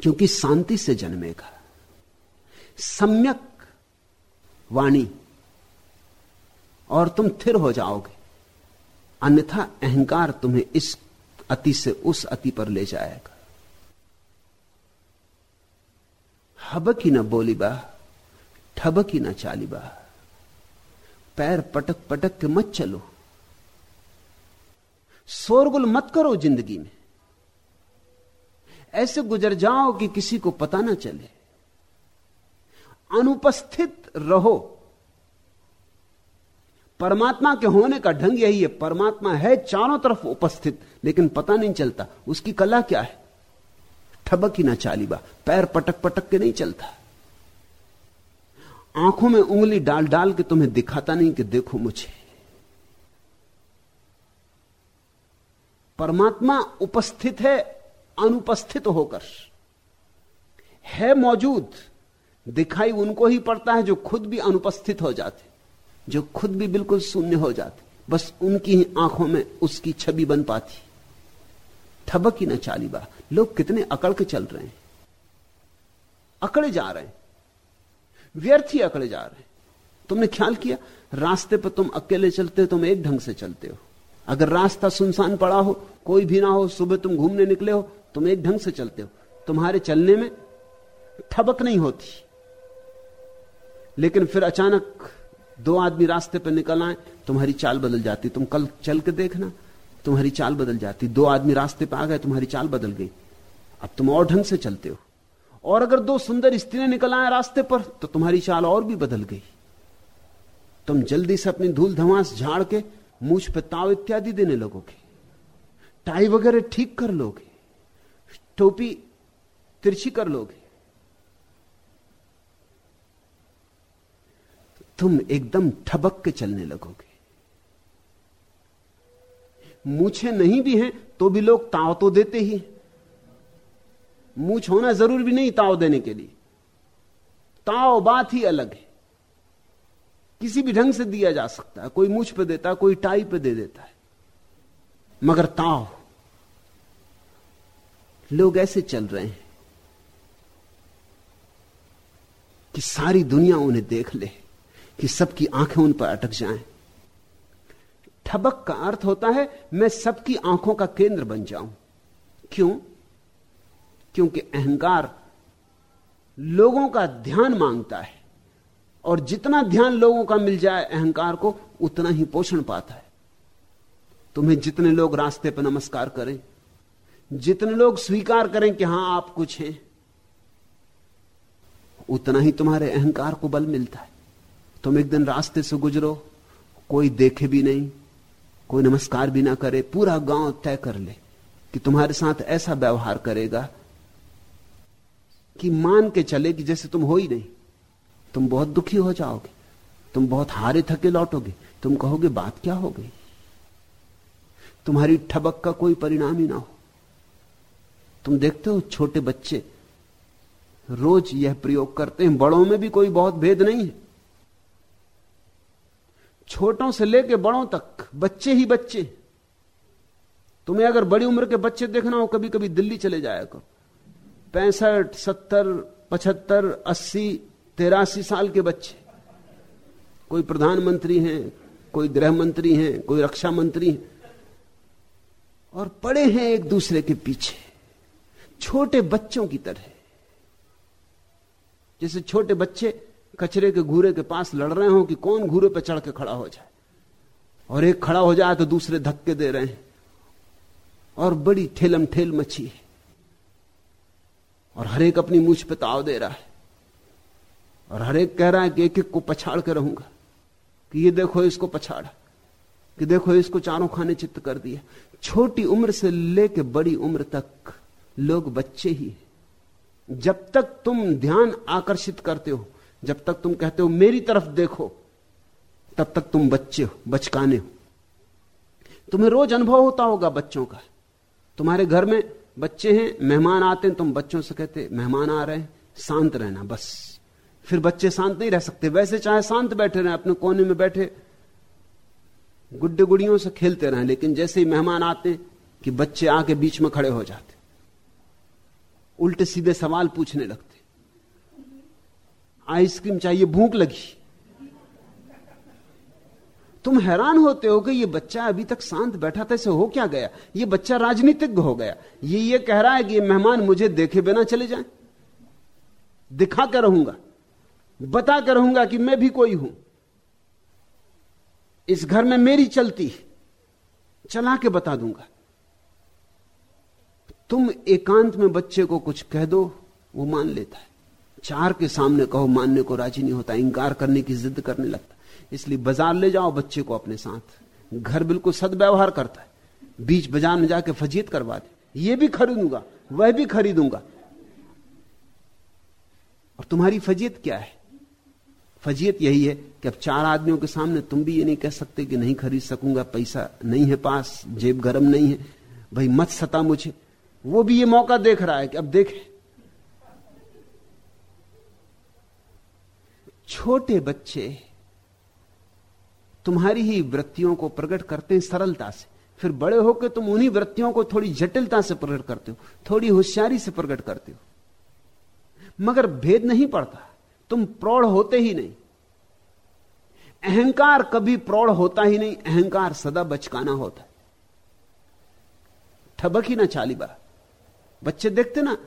क्योंकि शांति से जन्मेगा। सम्यक वाणी। और तुम थिर हो जाओगे। अन्यथा अहंकार तुम्हें इस अति से उस अति पर ले जाएगा। हबकी न बोलीबा, ठबकी न चालीबा। पैर पटक पटक के मत चलो। शोरगुल मत करो ज़िंदगी में। ऐसे गुजर जाओ कि किसी को पता ना चले। अनुपस्थित रहो। परमात्मा के होने का ढंग यही है, परमात्मा है चारों तरफ़ उपस्थित, लेकिन पता नहीं चलता, उसकी कला क्या है। ठबक ही ना चालीबा पैर पटक पटक के नहीं चलता। आँखों में उंगली डाल डाल के तुम्हें दिखाता नहीं कि देखो मुझे। परमात्मा उपस्थित है, अनुपस्थित होकर। है मौजूद। दिखाई उनको ही पड़ता है जो खुद भी अनुपस्थित हो जाते, जो खुद भी बिल्कुल शून्य हो जाते। बस उनकी ही आँखों में उसकी छवि बन पाती। ठबक ही न चाली बा। लोग कितने अकड़ के चल रहे हैं। अकड़े जा रहे हैं। व्यर्थ ही अकड़े जा रहे हैं। तुमने ख्याल किया? रास्ते पर तुम अकेले चलते हो, तुम एक ढंग से चलते हो। अगर रास्ता सुनसान पड़ा हो, कोई भी ना हो, सुबह तुम घूमने निकले हो, तुम एक ढंग से चलते हो। तुम्हारे चलने में ठबक नहीं होती। लेकिन फिर अचानक दो आदमी रास्ते पर निकल आए, तुम्हारी चाल बदल जाती। तुम कल चल के देखना, तुम्हारी चाल बदल जाती। दो आदमी रास्ते पर आ गए, तुम्हारी चाल बदल गई। अब तुम और ढंग से चलते हो। और अगर दो सुंदर स्त्रियाँ निकल आए रास्ते पर तो तुम्हारी चाल और भी बदल गई। तुम जल्दी से अपनी धूल धमास झाड़ के मूछ पे ताव इत्यादि देने लगोगे। टाई वगैरह ठीक कर लोगे। टोपी तिरछी कर लोगे। तुम एकदम ठबक के चलने लगोगे। मूछे नहीं भी हैं तो भी लोग ताव तो देते ही मूछ होना ज़रूर भी नहीं ताव देने के लिए। ताव बात ही अलग है। किसी भी ढंग से दिया जा सकता है। कोई मूछ पे देता है कोई टाई पे दे देता है। मगर ताव। लोग ऐसे चल रहे हैं कि सारी दुनिया उन्हें देख ले। कि सबकी आँखें उन पर अटक जाएँ। ठबक का अर्थ होता है, मैं सबकी आँखों का केंद्र बन जाऊँ। क्यों? क्योंकि अहंकार लोगों का ध्यान माँगता है, और जितना ध्यान लोगों का मिल जाए अहंकार को, उतना ही पोषण पाता है। तुम्हें जितने लोग रास्ते पर नमस्कार करें, जितने लोग स्वीकार करें कि हाँ, आप कुछ हैं, उतना ही तुम्हारे अहंकार को बल मिलता है। तुम एक दिन रास्ते से गुजरो, कोई देखे भी नहीं, कोई नमस्कार भी ना करे, पूरा गाँव तय कर ले कि तुम्हारे साथ ऐसा व्यवहार करेगा कि मान के चले कि जैसे तुम हो ही नहीं। तुम बहुत दुखी हो जाओगे, तुम बहुत हारे थके लौटोगे, तुम कहोगे, बात क्या हो गई? तुम्हारी ठबक का कोई परिणाम ही ना हो। तुम देखते हो छोटे बच्चे रोज यह प्रयोग करते हैं, बड़ों में भी कोई बहुत भेद नहीं है। छोटों से लेके बड़ों तक, बच्चे ही बच्चे। तुम्हें अगर बड़ी उम्र के बच्चे देखना हो कभी कभी दिल्ली चले जाया करो। पैंसठ, सत्तर, पचहत्तर, अस्सी, तेरासी साल के बच्चे। कोई प्रधानमंत्री हैं, कोई गृह मंत्री हैं, कोई रक्षा मंत्री हैं। और पड़े हैं एक दूसरे के पीछे। छोटे बच्चों की तरह। जैसे छोटे बच्चे कचरे के घूरे के पास लड़ रहे हो कि कौन घूरे पर चढ़ के खड़ा हो जाए? और एक खड़ा हो जाए तो दूसरे धक्के दे रहे हैं। और बड़ी ठेलम ठेल मची है। और हरेक अपनी मुझ पे ताव दे रहा है। और हरेक कह रहा है कि एक एक को पछाड़ के रहूँगा। कि ये देखो इसको पछाड़ा। कि देखो इसको चारों खाने चित्त कर दिया। छोटी उम्र से लेके बड़ी उम्र तक लोग बच्चे ही। जब तक तुम ध्यान आकर्षित करते हो जब तक तुम कहते हो, मेरी तरफ़ देखो, तब तक तुम बच्चे हो, बचकाने हो। तुम्हें रोज अनुभव होता होगा बच्चों का। तुम्हारे घर में बच्चे हैं, मेहमान आते हैं, तुम बच्चों से कहते, मेहमान आ रहे हैं, शांत रहना, बस। फिर बच्चे शांत नहीं रह सकते। वैसे चाहे शांत बैठे रहे, अपने कोने में बैठे गुड्डे गुड़ियों से खेलते रहे, लेकिन जैसे ही मेहमान आते कि बच्चे आके बीच में खड़े हो जाते उल्टे सीधे सवाल पूछने लगते आइसक्रीम चाहिए, भूख लगी। तुम हैरान होते हो कि ये बच्चा अभी तक शांत बैठा था, इसे हो क्या गया? ये बच्चा राजनीतिज्ञ हो गया। ये ये कह रहा है कि मेहमान मुझे देखे बिना चले जाएँ। दिखा कर रहूँगा। बता कर रहूँगा कि मैं भी कोई हूँ। इस घर में मेरी चलती चला के बता दूँगा। तुम एकांत में बच्चे को कुछ कह दो, वो मान लेता है। चार के सामने कहो, मानने को राज़ी नहीं होता, इंकार करने की जिद करने लगता। इसलिए बाज़ार ले जाओ बच्चे को अपने साथ। घर बिल्कुल सदव्यवहार करता है। बीच बाज़ार में जाके फजीत करवा दे। ये भी खरीदूँगा, वह भी खरीदूँगा। और तुम्हारी फजीयत क्या है? फजीयत यही है कि अब चार आदमियों के सामने तुम भी ये नहीं कह सकते कि नहीं खरीद सकूँगा, पैसा नहीं है पास, जेब गरम नहीं है। भाई मत सता मुझे। वो भी ये मौका देख रहा है कि अब देखे। छोटे बच्चे तुम्हारी ही वृत्तियों को प्रकट करते हैं सरलता से। फिर बड़े होकर तुम उन्हीं वृत्तियों को थोड़ी जटिलता से प्रकट करते हो, थोड़ी होशियारी से प्रकट करते हो। मगर भेद नहीं पड़ता, तुम प्रौढ़ होते ही नहीं। अहंकार कभी प्रौढ़ होता ही नहीं, अहंकार सदा बचकाना होता है। ठबक ही ना चाली बार बच्चे देखते ना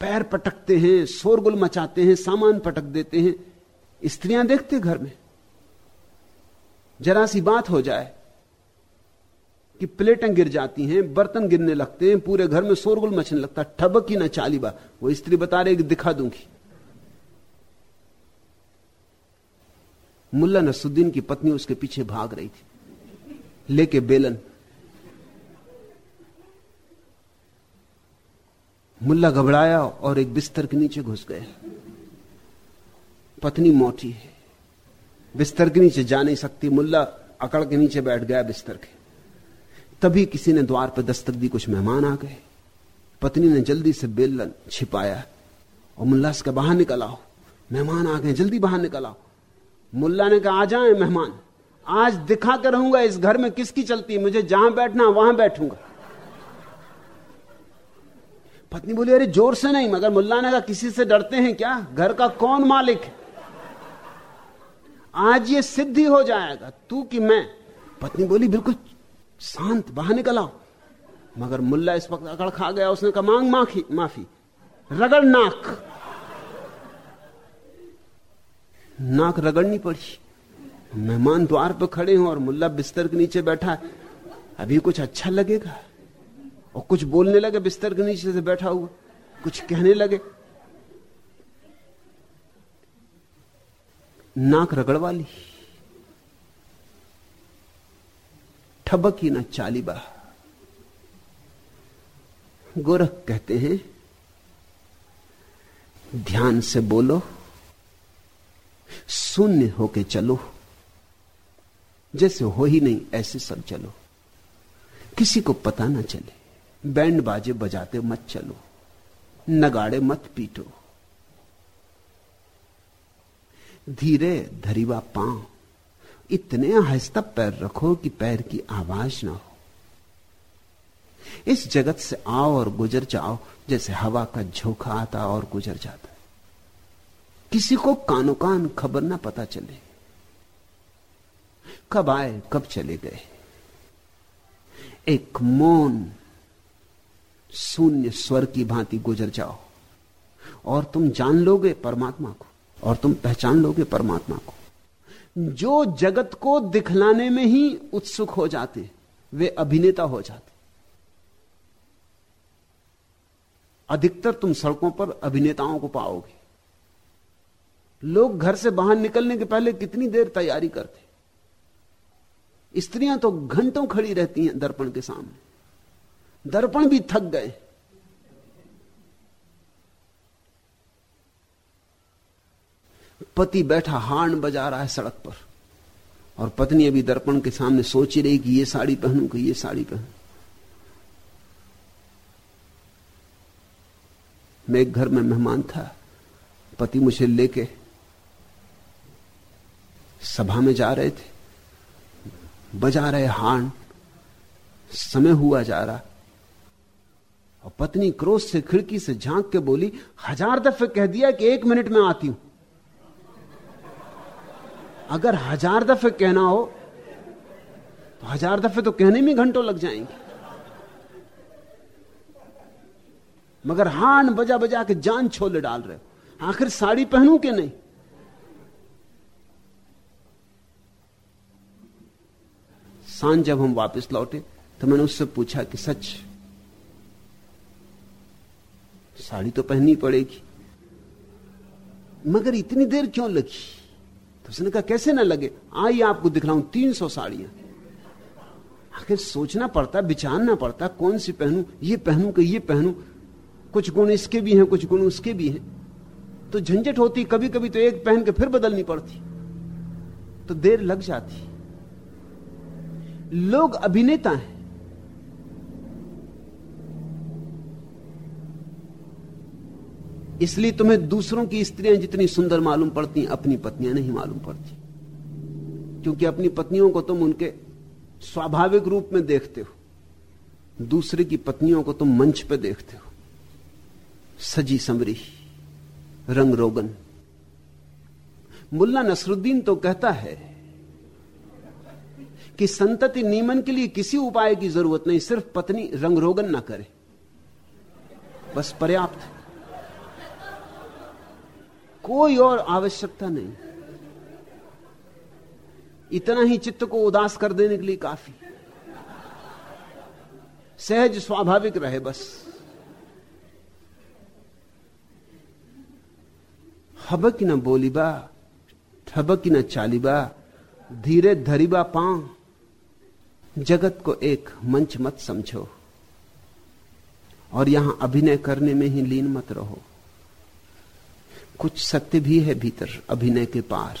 पैर पटकते हैं, शोरगुल मचाते हैं, सामान पटक देते हैं। स्त्रियाँ देखते घर में। जरा सी बात हो जाए कि प्लेटें गिर जाती हैं, बर्तन गिरने लगते हैं, पूरे घर में शोरगुल मचने लगता है। ठबक ही ना चाली बा वो स्त्री बता रहे दिखा दूँगी। मुल्ला नसुद्दीन की पत्नी उसके पीछे भाग रही थी। लेके बेलन मुल्ला घबराया और एक बिस्तर के नीचे घुस गए पत्नी मोटी है। बिस्तर के नीचे जा नहीं सकती। मुल्ला अकड़ के नीचे बैठ गया बिस्तर के। तभी किसी ने द्वार पर दस्तक दी, कुछ मेहमान आ गए। पत्नी ने जल्दी से बेलन छिपाया और मुल्ला से बाहर निकल आओ। मेहमान आ गए, जल्दी बाहर निकल आओ। मुल्ला ने कहा, आ जाए मेहमान, आज दिखा के रहूँगा इस घर में किसकी चलती मुझे जहाँ बैठना वहाँ बैठूँगा। पत्नी बोली, अरे, ज़ोर से नहीं, मगर मुल्ला ने कहा, किसी से डरते हैं क्या? घर का कौन मालिक है? आज ये सिद्धि हो जाएगा, तू कि मैं। पत्नी बोली, बिल्कुल शांत, बाहर निकल आओ। मगर मुल्ला इस वक्त अकड़ खा गया, उसने कहा, मांग माफ़ी माफ़ी। रगड़ नाक। नाक रगड़नी पड़ी। मेहमान द्वार पर खड़े हैं और मुल्ला बिस्तर के नीचे बैठा है। अभी कुछ अच्छा लगेगा? और कुछ बोलने लगे, बिस्तर के नीचे से बैठा हुआ, कुछ कहने लगे। नाक रगड़वा ली ठबक ही ना चालीबा गोरख कहते हैं, ध्यान से बोलो, शून्य होके चलो। जैसे हो ही नहीं, ऐसे सब चलो। किसी को पता ना चले। बैंड बाजे बजाते मत चलो, नगाड़े मत पीटो। धीरे धरीवा पाँव, इतने आहिस्ता पैर रखो कि पैर की आवाज़ ना हो। इस जगत से आओ और गुजर जाओ, जैसे हवा का झोंका आता और गुजर जाता किसी को कानो कान खबर ना पता चले, कब आए, कब चले गए। एक मौन शून्य स्वर की भांति गुजर जाओ। और तुम जान लोगे परमात्मा को, और तुम पहचान लोगे परमात्मा को। जो जगत को दिखलाने में ही उत्सुक हो जाते, वे अभिनेता हो जाते। अधिकतर तुम सड़कों पर अभिनेताओं को पाओगे। लोग घर से बाहर निकलने के पहले कितनी देर तैयारी करते? स्त्रियाँ तो घंटों खड़ी रहती हैं दर्पण के सामने। दर्पण भी थक गए। पति बैठा हार्न बजा रहा है सड़क पर और पत्नी अभी दर्पण के सामने सोच ही रही कि ये साड़ी पहनू कि ये साड़ी पहनू। मैं एक घर में मेहमान था। पति मुझे लेके सभा में जा रहे थे। बजा रहे हार्न समय हुआ जा रहा। और पत्नी क्रोध से, खिड़की से झाँक के बोली, हज़ार दफे कह दिया कि एक मिनट में आती हूँ। अगर हज़ार दफे कहना हो तो हज़ार दफे तो कहने में घंटों लग जाएँगे। मगर हान बजा बजा के जान छोले डाल रहे हो। आखिर साड़ी पहनू के नहीं? साँझ जब हम वापस लौटे तो मैंने उससे पूछा कि, सच साड़ी तो पहननी पड़ेगी। मगर इतनी देर क्यों लगी? तो उसने कहा, कैसे ना लगे? आइए आपको दिखलाऊं तीन सौ साड़ियाँ। आखिर सोचना पड़ता, विचारना पड़ता, कौन सी पहनूं? ये पहनूं कि ये पहनूं? कुछ गुण इसके भी हैं, कुछ गुण उसके भी हैं। तो झंझट होती कभी कभी तो एक पहन के फिर बदलनी पड़ती। तो देर लग जाती। लोग अभिनेता हैं। इसलिए तुम्हें दूसरों की स्त्रियाँ जितनी सुंदर मालूम पड़ती अपनी पत्नियाँ नहीं मालूम पड़ती। क्योंकि अपनी पत्नियों को तुम उनके स्वाभाविक रूप में देखते हो। दूसरे की पत्नियों को तुम मंच पर देखते हो। सजी समरी, रंग रोगन। मुल्ला नसरुद्दीन तो कहता है कि संतति नियमन के लिए किसी उपाय की ज़रूरत नहीं, सिर्फ़ पत्नी रंग रोगन ना करे। बस पर्याप्त कोई और आवश्यकता नहीं। इतना ही चित्त को उदास कर देने के लिए काफ़ी। सहज स्वाभाविक रहे बस। हबक न बोलीबा, ठबक न चालीबा, धीरे धरीबा पाँव। जगत को एक मंच मत समझो। और यहाँ अभिनय करने में ही लीन मत रहो। कुछ सत्य भी है भीतर, अभिनय के पार।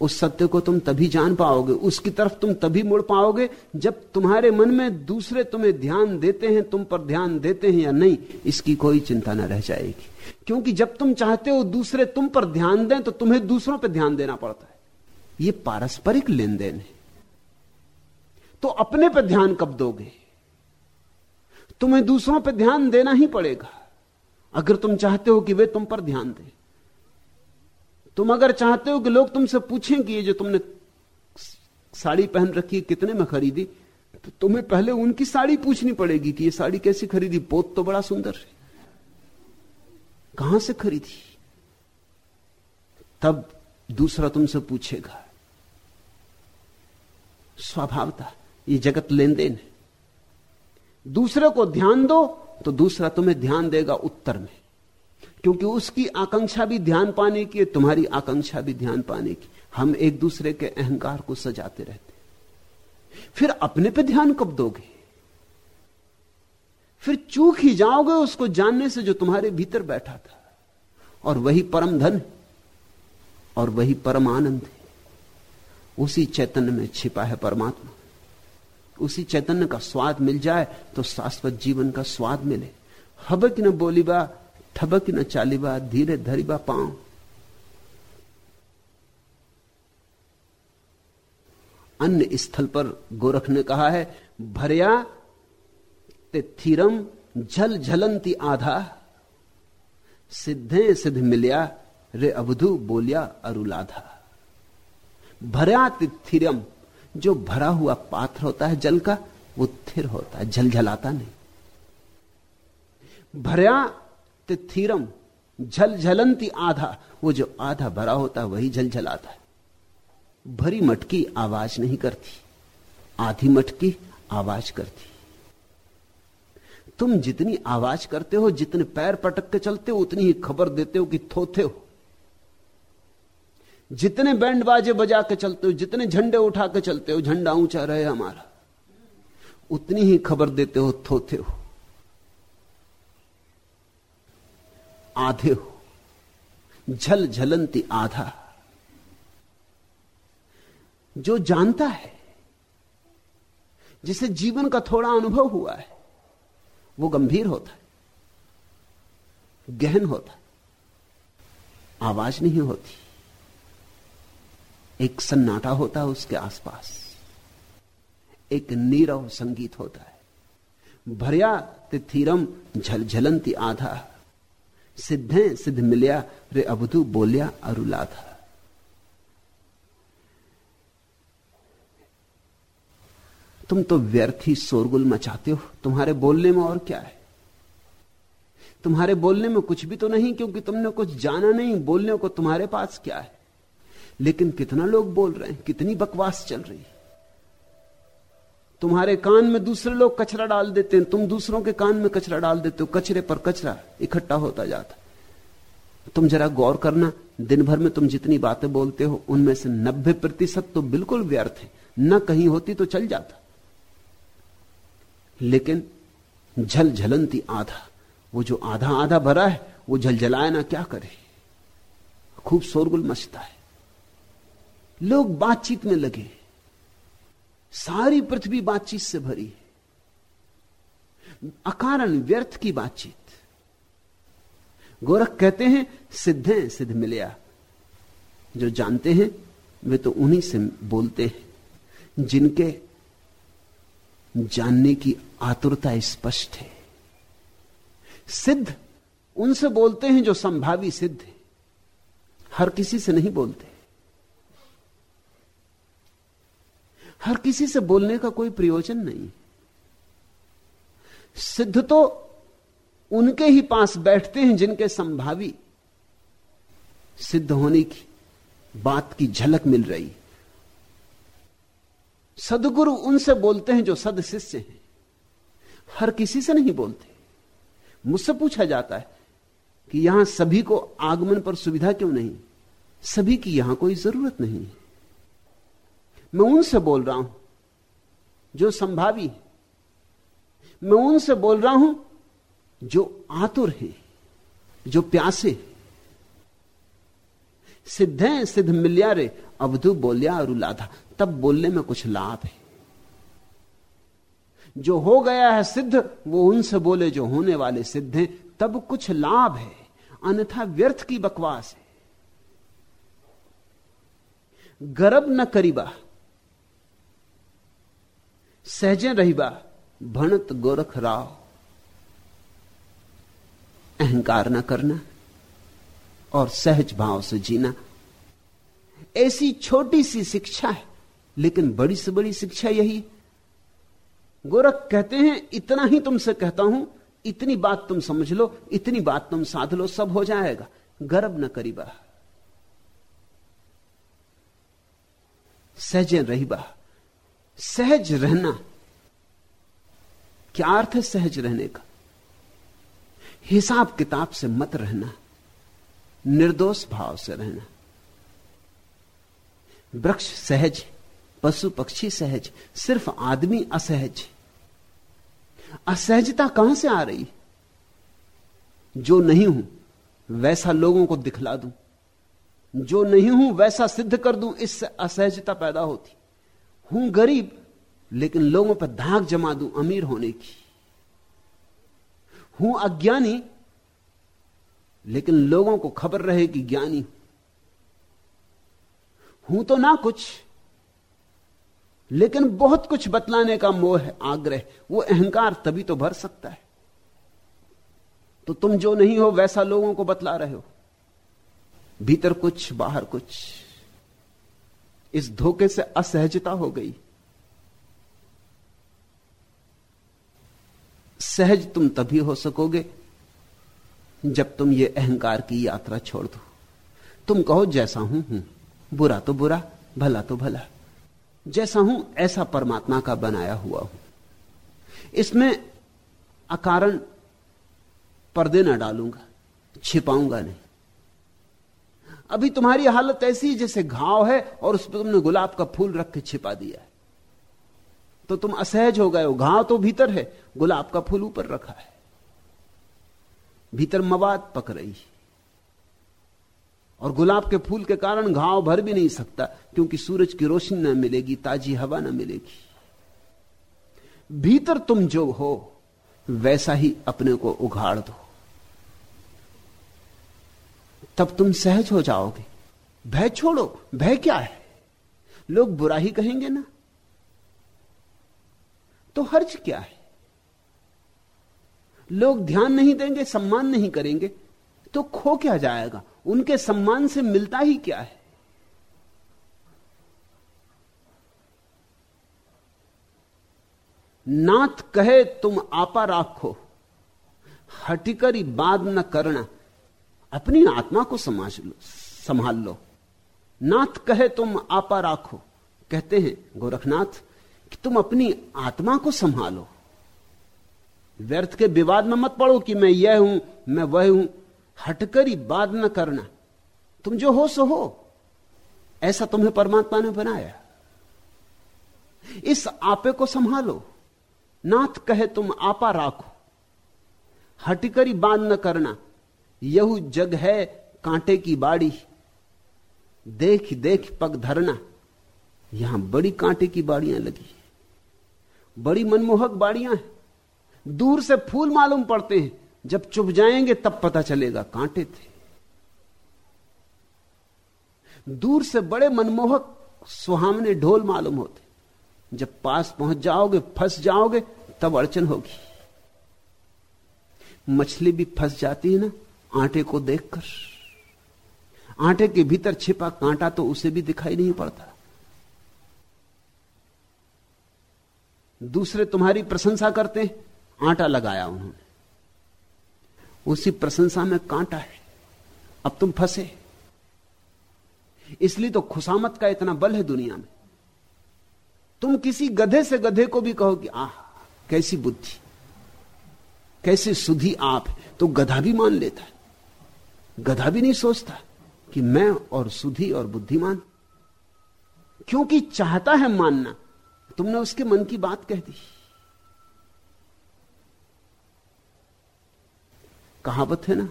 उस सत्य को तुम तभी जान पाओगे, उसकी तरफ़ तुम तभी मुड़ पाओगे जब तुम्हारे मन में दूसरे तुम्हें ध्यान देते हैं, तुम पर ध्यान देते हैं या नहीं, इसकी कोई चिंता न रह जाएगी। क्योंकि जब तुम चाहते हो दूसरे तुम पर ध्यान दें तो तुम्हें दूसरों पर ध्यान देना पड़ता है। यह पारस्परिक लेन देन है। तो अपने पर ध्यान कब दोगे? तुम्हें दूसरों पर ध्यान देना ही पड़ेगा। अगर तुम चाहते हो कि वे तुम पर ध्यान दें। तुम अगर चाहते हो कि लोग तुमसे पूछें कि ये जो तुमने साड़ी पहन रखी कितने में खरीदी तो तुम्हें पहले उनकी साड़ी पूछनी पड़ेगी कि ये साड़ी कैसी खरीदी। पोत तो बड़ा सुंदर है। कहाँ से खरीदी? तब दूसरा तुमसे पूछेगा। स्वभावता ये जगत लेन देन है। दूसरे को ध्यान दो तो दूसरा तुम्हें ध्यान देगा उत्तर में। क्योंकि उसकी आकांक्षा भी ध्यान पाने की है, तुम्हारी आकांक्षा भी ध्यान पाने की। हम एक दूसरे के अहंकार को सजाते रहते फिर अपने पे ध्यान कब दोगे? फिर चूक ही जाओगे उसको जानने से जो तुम्हारे भीतर बैठा था। और वही परम धन और वही परम आनंद उसी चैतन्य में छिपा है परमात्मा। उसी चैतन्य का स्वाद मिल जाए तो शाश्वत जीवन का स्वाद मिले। हबक न बोलीबा, ठबक न चालीबा, धीरे धरीबा पाँव। अन्य स्थल पर गोरख ने कहा है, भरिया, ते थीरम झल जल झलंती आधा। सिद्धे सिद्ध मिलिया, रे अवधु बोलिया अरुलाधा। भरया तिथिरम जो भरा हुआ पात्र होता है जल का, वो थिर होता है, झलझलाता नहीं। भरया तिथिरम झल झलंती आधा, वो जो आधा भरा होता है, वही झलझलाता है। भरी मटकी आवाज़ नहीं करती, आधी मटकी आवाज़ करती। तुम जितनी आवाज़ करते हो, जितने पैर पटक के चलते हो, उतनी ही खबर देते हो कि थोथे हो। जितने बैंड बाजे बजा के चलते हो, जितने झंडे उठा के चलते हो, झंडा ऊँचा रहे हमारा, उतनी ही खबर देते हो, थोथे हो। आधे हो। झल झलंती आधा। जो जानता है, जिसे जीवन का थोड़ा अनुभव हुआ है, वो गंभीर होता है, गहन होता है, आवाज़ नहीं होती। एक सन्नाटा होता है उसके आसपास। एक नीरव संगीत होता है। भरिया तिथिरम झलझलंती आधा। सिद्धे सिद्ध मिलिया, रे अबधु बोलिया अरुला था तुम तो व्यर्थ ही शोरगुल मचाते हो। तुम्हारे बोलने में और क्या है? तुम्हारे बोलने में कुछ भी तो नहीं, क्योंकि तुमने कुछ जाना नहीं। बोलने को तुम्हारे पास क्या है? लेकिन कितना लोग बोल रहे हैं, कितनी बकवास चल रही है। तुम्हारे कान में दूसरे लोग कचरा डाल देते हैं, तुम दूसरों के कान में कचरा डाल देते हो, कचरे पर कचरा इकट्ठा होता जाता तुम जरा गौर करना, दिन भर में तुम जितनी बातें बोलते हो, उनमें से नब्बे प्रतिशत तो बिल्कुल व्यर्थ है। न कहीं होती तो चल जाता। लेकिन झल झलंती आधा, वो जो आधा आधा भरा है, वो झलझलाए ना क्या करे? खूब शोरगुल मचता है। लोग बातचीत में लगे सारी पृथ्वी बातचीत से भरी है। अकारण व्यर्थ की बातचीत। गोरख कहते हैं, सिद्ध हैं, सिद्ध मिलया जो जानते हैं, वे तो उन्हीं से बोलते हैं। जिनके जानने की आतुरता स्पष्ट है। सिद्ध, उनसे बोलते हैं जो संभावी सिद्ध है। हर किसी से नहीं बोलते। हर किसी से बोलने का कोई प्रयोजन नहीं। सिद्ध तो उनके ही पास बैठते हैं जिनके संभावी सिद्ध होने की बात की झलक मिल रही। सदगुरु उनसे बोलते हैं जो सद शिष्य हैं। हर किसी से नहीं बोलते। मुझसे पूछा जाता है कि यहाँ सभी को आगमन पर सुविधा क्यों नहीं? सभी की यहाँ कोई ज़रूरत नहीं है। मैं उनसे बोल रहा हूँ, जो संभावी मैं उनसे बोल रहा हूँ, जो आतुर है, जो प्यासे सिद्ध है, सिद्ध मिल्या रे अवधु बोलिया और उलाधा। तब बोलने में कुछ लाभ है। जो हो गया है सिद्ध, वो उनसे बोले, जो होने वाले सिद्ध हैं, तब कुछ लाभ है। अन्यथा व्यर्थ की बकवास है। गर्भ न करीबा। सहजे रहीबा। भणत गोरख राव। अहंकार न करना और सहज भाव से जीना। ऐसी छोटी सी शिक्षा है, लेकिन बड़ी से बड़ी शिक्षा यही। गोरख कहते हैं, इतना ही तुमसे कहता हूँ, इतनी बात तुम समझ लो, इतनी बात तुम साध लो, सब हो जाएगा। गर्व न करीबा। सहजे रहीबा। सहज रहना। क्या अर्थ है सहज रहने का? हिसाब किताब से मत रहना। निर्दोष भाव से रहना। वृक्ष सहज, पशु पक्षी सहज, सिर्फ़ आदमी असहज। असहजता कहाँ से आ रही? जो नहीं हूँ, वैसा लोगों को दिखला दूँ। जो नहीं हूँ, वैसा सिद्ध कर दूँ, इससे असहजता पैदा होती। हूँ गरीब, लेकिन लोगों पर धाक जमा दूँ अमीर होने की। हूँ अज्ञानी, लेकिन लोगों को खबर रहे कि ज्ञानी हूँ। तो ना कुछ, लेकिन बहुत कुछ बतलाने का मोह है, आग्रह। वो अहंकार तभी तो भर सकता है। तो तुम जो नहीं हो, वैसा लोगों को बतला रहे हो। भीतर कुछ, बाहर कुछ। इस धोखे से असहजता हो गई। सहज तुम तभी हो सकोगे जब तुम ये अहंकार की यात्रा छोड़ दो। तुम कहो, जैसा हूँ हूँ। बुरा तो बुरा, भला तो भला। जैसा हूँ, ऐसा परमात्मा का बनाया हुआ हूँ। इसमें अकारण पर्दे न डालूँगा, छिपाऊँगा नहीं। अभी तुम्हारी हालत ऐसी जैसे घाव है और उस पर तुमने गुलाब का फूल रख के छिपा दिया है। तो तुम असहज हो गए हो। घाव तो भीतर है, गुलाब का फूल ऊपर रखा है। भीतर मवाद पक रही और गुलाब के फूल के कारण घाव भर भी नहीं सकता, क्योंकि सूरज की रोशनी ना मिलेगी, ताजी हवा ना मिलेगी। भीतर तुम जो हो, वैसा ही अपने को उघाड़ दो। तब तुम सहज हो जाओगे। भय छोड़ो, भय क्या है? लोग बुरा ही कहेंगे ना। तो हर्ज क्या है? लोग ध्यान नहीं देंगे, सम्मान नहीं करेंगे तो खो क्या जाएगा? उनके सम्मान से मिलता ही क्या है? नाथ कहे, तुम आपा राखो। हटिकरी बाद न करना। अपनी आत्मा को समझ लो, संभाल लो। नाथ कहे, तुम आपा राखो। कहते हैं, गोरखनाथ, कि तुम अपनी आत्मा को संभालो। व्यर्थ के विवाद में मत पड़ो कि मैं यह हूँ, मैं वह हूँ। हटकरी बात न करना। तुम जो हो, सो हो। ऐसा तुम्हें परमात्मा ने बनाया। इस आपे को संभालो। नाथ कहे, तुम आपा राखो। हटकरी बात न करना। यहू जग है कांटे की बाड़ी। देख देख पग धरना। यहाँ बड़ी कांटे की बाड़ियाँ लगी बड़ी मनमोहक बाड़ियाँ हैं। दूर से फूल मालूम पड़ते हैं। जब चुप जाएँगे, तब पता चलेगा कांटे थे। दूर से बड़े मनमोहक सुहावने ढोल मालूम होते। जब पास पहुँच जाओगे, फंस जाओगे, तब अड़चन होगी। मछली भी फंस जाती है ना? आटे को देखकर। आटे के भीतर छिपा कांटा तो उसे भी दिखाई नहीं पड़ता। दूसरे तुम्हारी प्रशंसा करते हैं, आटा लगाया उन्होंने। उसी प्रशंसा में कांटा है। अब तुम फंसे। इसलिए तो खुशामत का इतना बल है दुनिया में। तुम किसी गधे से गधे को भी कहो कि आह, कैसी बुद्धि, कैसे सुधी आप तो गधा भी मान लेता है। गधा भी नहीं सोचता कि मैं और सुधी और बुद्धिमान, क्योंकि चाहता है मानना। तुमने उसके मन की बात कह दी। कहावत है ना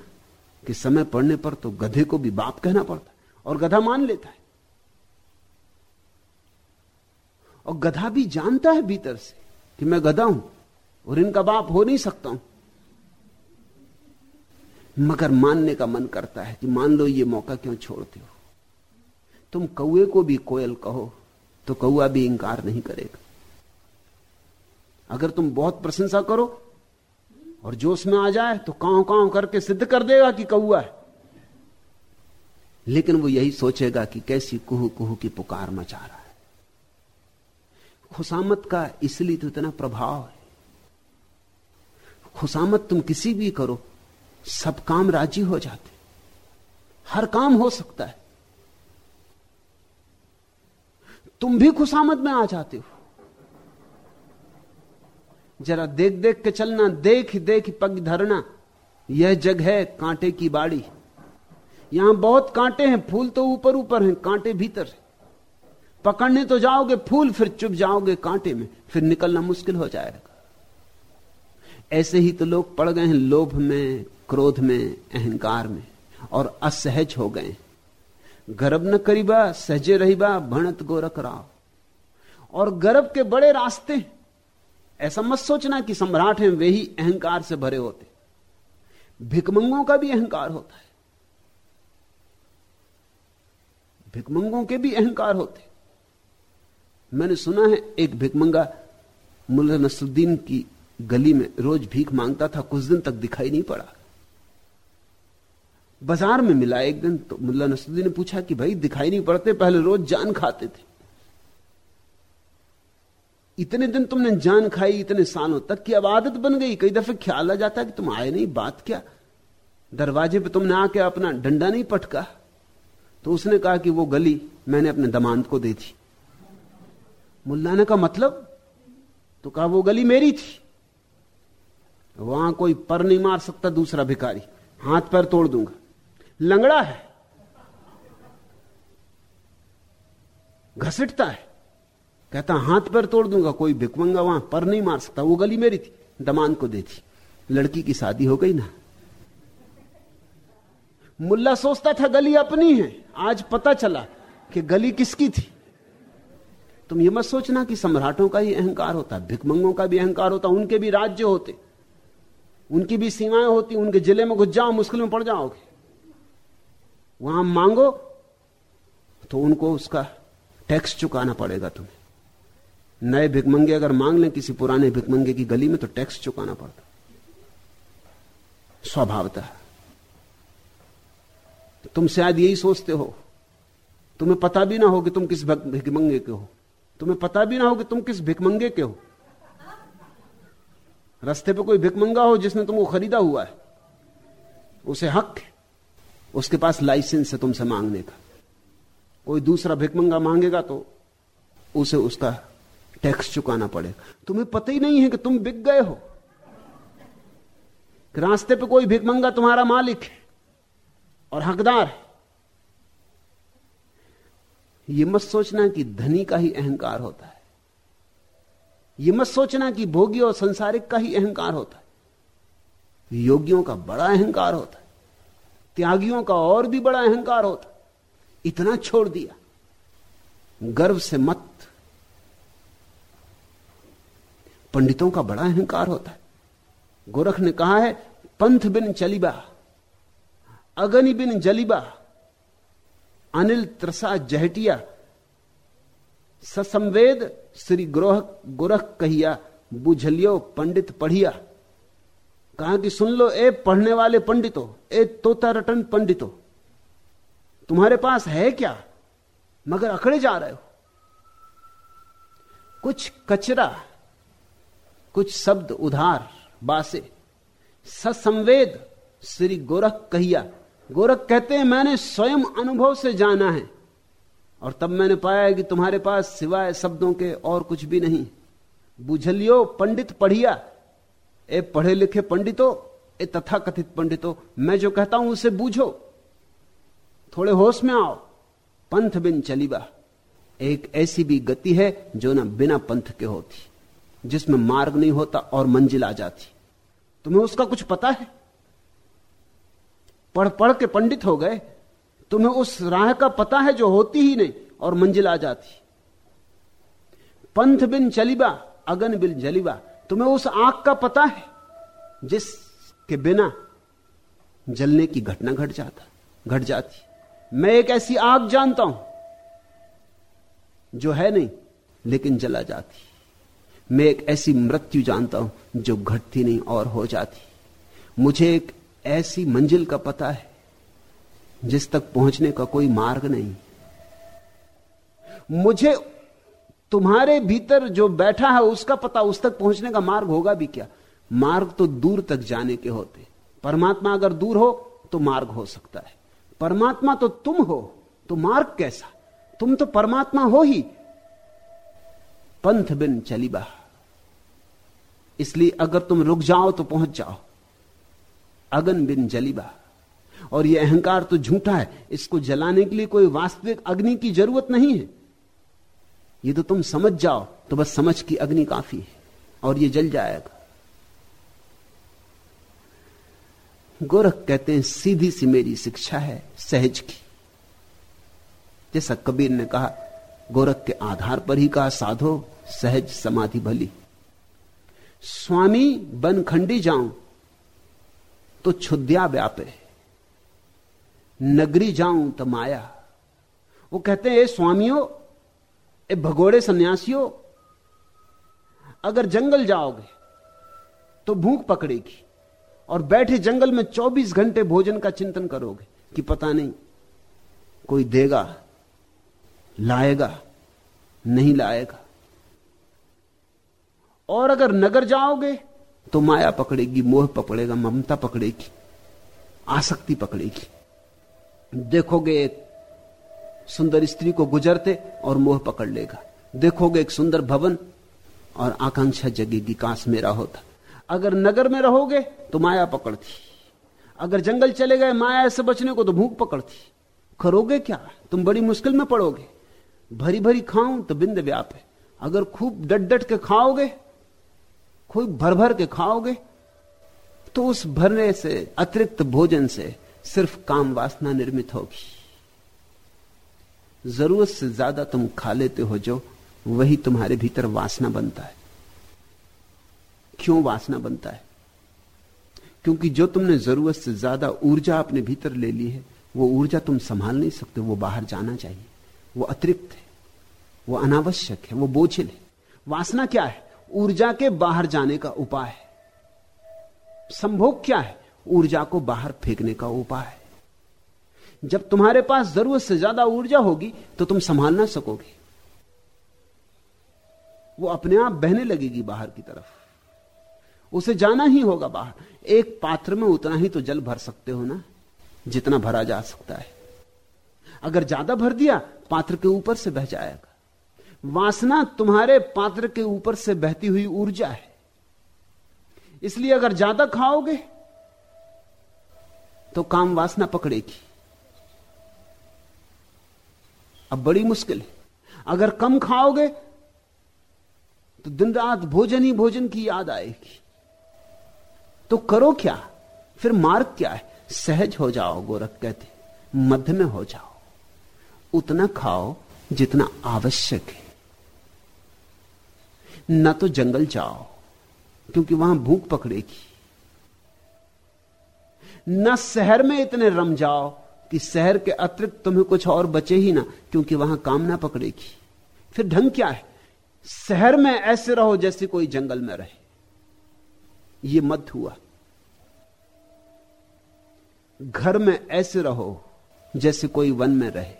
कि समय पड़ने पर तो गधे को भी बाप कहना पड़ता है और गधा मान लेता है। और गधा भी जानता है भीतर से कि मैं गधा हूँ और इनका बाप हो नहीं सकता हूँ। मगर मानने का मन करता है कि मान लो ये मौका क्यों छोड़ते हो? तुम कौए को भी कोयल कहो तो कौआ भी इंकार नहीं करेगा। अगर तुम बहुत प्रशंसा करो और जोश में आ जाए तो कांव कांव करके सिद्ध कर देगा कि कौआ है। लेकिन वो यही सोचेगा कि कैसी कुहू कुहू की पुकार मचा रहा है। खुशामत का इसलिए तो इतना प्रभाव है। खुशामत तुम किसी भी करो सब काम राज़ी हो जाते। हर काम हो सकता है। तुम भी खुशामद में आ जाते हो। जरा देख देख के चलना, देख देख पग धरना, यह जग है कांटे की बाड़ी। यहाँ बहुत कांटे हैं, फूल तो ऊपर ऊपर हैं, कांटे भीतर पकड़ने तो जाओगे, फूल फिर चुप जाओगे कांटे में, फिर निकलना मुश्किल हो जाएगा। ऐसे ही तो लोग पड़ गए हैं लोभ में क्रोध में, अहंकार में, और असहज हो गए। गर्भ न करीबा, सहजे रहीबा, भणत गोरख राव। और गर्भ के बड़े रास्ते ऐसा मत सोचना कि सम्राट हैं, वे ही अहंकार से भरे होते। भिकमंगों का भी अहंकार होता है। भिकमंगों के भी अहंकार होते। मैंने सुना है, एक भिकमंगा मुल्ला नसरुद्दीन की गली में रोज भीख माँगता था, कुछ दिन तक दिखाई नहीं पड़ा। बाज़ार में मिला एक दिन तो मुल्ला नसरुद्दीन ने पूछा कि भाई, दिखाई नहीं पड़ते, पहले रोज जान खाते थे। इतने दिन तुमने जान खाई, इतने सालों तक की अब आदत बन गई। कई दफे ख्याल आ जाता है कि तुम आए नहीं, बात क्या? दरवाजे पे तुमने आके अपना डंडा नहीं पटका? तो उसने कहा कि वो गली मैंने अपने दमांत को दे दी। मुल्ला ने कहा मतलब? तो कहा, वो गली मेरी थी। वहाँ कोई पर नहीं मार सकता दूसरा भिखारी। हाथ पैर तोड़ दूँगा। लंगड़ा है। घसीटता है। कहता, हाथ पैर तोड़ दूँगा, कोई भिकमंगा वहाँ पर नहीं मार सकता, वो गली मेरी थी, दमान को दे थी लड़की की शादी हो गई ना। मुल्ला सोचता था, गली अपनी है, आज पता चला कि गली किसकी थी। तुम ये मत सोचना कि सम्राटों का ही अहंकार होता, भिकमंगों का भी अहंकार होता, उनके भी राज्य होते, उनकी भी सीमाएँ होती, उनके ज़िले में घुस जाओ, मुश्किल में पड़ जाओगे। वहाँ मांगो तो उनको उसका टैक्स चुकाना पड़ेगा तुम्हें। नए भिकमंगे अगर मांग लें किसी पुराने भिकमंगे की गली में तो टैक्स चुकाना पड़ता। स्वभावतः। तुम शायद यही सोचते हो। तुम्हें पता भी ना हो कि तुम किस भिकमंगे के हो। तुम्हें पता भी ना हो कि तुम किस भिकमंगे के हो। रास्ते पे कोई भिकमंगा हो जिसने तुमको खरीदा हुआ है, उसे हक है। उसके पास लाइसेंस है तुमसे मांगने का कोई दूसरा भिकमंगा मांगेगा तो उसे उसका टैक्स चुकाना पड़ेगा। तुम्हें पता ही नहीं है कि तुम बिक गए हो। रास्ते पे कोई भिकमंगा तुम्हारा मालिक है और हकदार है। यह मत सोचना कि धनी का ही अहंकार होता है। यह मत सोचना कि भोगी और संसारिक का ही अहंकार होता है। योगियों का बड़ा अहंकार होता है। त्यागियों का और भी बड़ा अहंकार होता। इतना छोड़ दिया। गर्व से मत। पंडितों का बड़ा अहंकार होता है। गोरख ने कहा है, पंथ बिन चलीबा अगनि बिन जलीबा, अनिल त्रसा जहटिया, ससंवेद श्री ग्रोह गोरख कहिया, बुझलियो पंडित पढ़िया। कहा कि सुन लो, ए पढ़ने वाले पंडितों, ए तोता रटन पंडितों, तुम्हारे पास है क्या? मगर अकड़े जा रहे हो। कुछ कचरा, कुछ शब्द उधार, बासे, ससंवेद, श्री गोरख कहिया। गोरख कहते हैं, मैंने स्वयं अनुभव से जाना है, और तब मैंने पाया कि तुम्हारे पास सिवाय शब्दों के और कुछ भी नहीं। बुझलियो, पंडित पढ़िया ए, पढ़े लिखे पंडितों, ए तथा कथित पंडितों, मैं जो कहता हूँ उसे बूझो। थोड़े होश में आओ, पंथ बिन चलीबा। एक ऐसी भी गति है जो ना बिना पंथ के होती, जिसमें मार्ग नहीं होता और मंजिल आ जाती। तुम्हें उसका कुछ पता है? पढ़ पढ़ के पंडित हो गए, तुम्हें उस राह का पता है जो होती ही नहीं और मंजिल आ जाती। पंथ बिन चलीबा, अगन बिन जलीबा तुम्हें उस आँख का पता है जिसके बिना जलने की घटना घट जाता, घट जाती। मैं एक ऐसी आग जानता हूँ जो है नहीं, लेकिन जला जाती। मैं एक ऐसी मृत्यु जानता हूँ जो घटती नहीं और हो जाती। मुझे एक ऐसी मंजिल का पता है जिस तक पहुँचने का कोई मार्ग नहीं। मुझे तुम्हारे भीतर जो बैठा है उसका पता उस तक पहुँचने का मार्ग होगा भी क्या? मार्ग तो दूर तक जाने के होते। परमात्मा अगर दूर हो तो मार्ग हो सकता है। परमात्मा तो तुम हो तो मार्ग कैसा? तुम तो परमात्मा हो ही। पंथ बिन चलीबा इसलिए अगर तुम रुक जाओ तो पहुँच जाओ। अगन बिन जलीबा और यह अहंकार तो झूठा है। इसको जलाने के लिए कोई वास्तविक अग्नि की ज़रूरत नहीं है। ये तो तुम समझ जाओ तो बस समझ की अग्नि काफ़ी है, और ये जल जाएगा। गोरख कहते हैं, सीधी सी मेरी शिक्षा है, सहज की। जैसा कबीर ने कहा, गोरख के आधार पर ही कहा, साधो, सहज समाधि भली। स्वामी, बन खंडी जाऊँ तो क्षुद्या व्यापे। नगरी जाऊँ तो माया। वो कहते हैं स्वामियों ए, भगोड़े सन्यासियों, अगर जंगल जाओगे तो भूख पकड़ेगी और बैठे जंगल में 24 घंटे भोजन का चिंतन करोगे कि पता नहीं, कोई देगा, लाएगा, नहीं लाएगा। और अगर नगर जाओगे तो माया पकड़ेगी, मोह पकड़ेगा, ममता पकड़ेगी, आसक्ति पकड़ेगी। देखोगे एक सुंदर स्त्री को गुजरते और मोह पकड़ लेगा। देखोगे एक सुंदर भवन और आकांक्षा जगेगी काश मेरा होता अगर नगर में रहोगे तो माया पकड़ती। अगर जंगल चले गए माया से बचने को तो भूख पकड़ती। करोगे क्या? तुम बड़ी मुश्किल में पड़ोगे। भरी भरी खाऊं तो बिंद व्याप है। अगर खूब डट डट के खाओगे, खूब भर भर के खाओगे तो उस भरने से, अतिरिक्त भोजन से सिर्फ़ काम वासना निर्मित होगी। ज़रूरत से ज़्यादा तुम खा लेते हो जो, वही तुम्हारे भीतर वासना बनता है। क्यों वासना बनता है? क्योंकि जो तुमने ज़रूरत से ज़्यादा ऊर्जा अपने भीतर ले ली है, वो ऊर्जा तुम संभाल नहीं सकते, वो बाहर जाना चाहिए। वो अतिरिक्त है, वो अनावश्यक है, वो बोझिल है। वासना क्या है? ऊर्जा के बाहर जाने का उपाय है। संभोग क्या है? ऊर्जा को बाहर फेंकने का उपाय है। जब तुम्हारे पास ज़रूरत से ज़्यादा ऊर्जा होगी तो तुम संभाल ना सकोगे। वो अपने आप बहने लगेगी बाहर की तरफ़। उसे जाना ही होगा बाहर। एक पात्र में उतना ही तो जल भर सकते हो ना, जितना भरा जा सकता है। अगर ज़्यादा भर दिया, पात्र के ऊपर से बह जाएगा। वासना तुम्हारे पात्र के ऊपर से बहती हुई ऊर्जा है। इसलिए अगर ज़्यादा खाओगे तो काम वासना पकड़ेगी। अब बड़ी मुश्किल है। अगर कम खाओगे तो दिन रात भोजन ही भोजन की याद आएगी। तो करो क्या? फिर मार्ग क्या है? सहज हो जाओ, गोरख कहते। मध्य में हो जाओ। उतना खाओ जितना आवश्यक है। न तो जंगल जाओ, क्योंकि वहाँ भूख पकड़ेगी। न शहर में इतने रम जाओ कि शहर के अतिरिक्त तुम्हें कुछ और बचे ही ना, क्योंकि वहाँ कामना पकड़ेगी। फिर ढंग क्या है? शहर में ऐसे रहो जैसे कोई जंगल में रहे। ये मत हुआ। घर में ऐसे रहो जैसे कोई वन में रहे।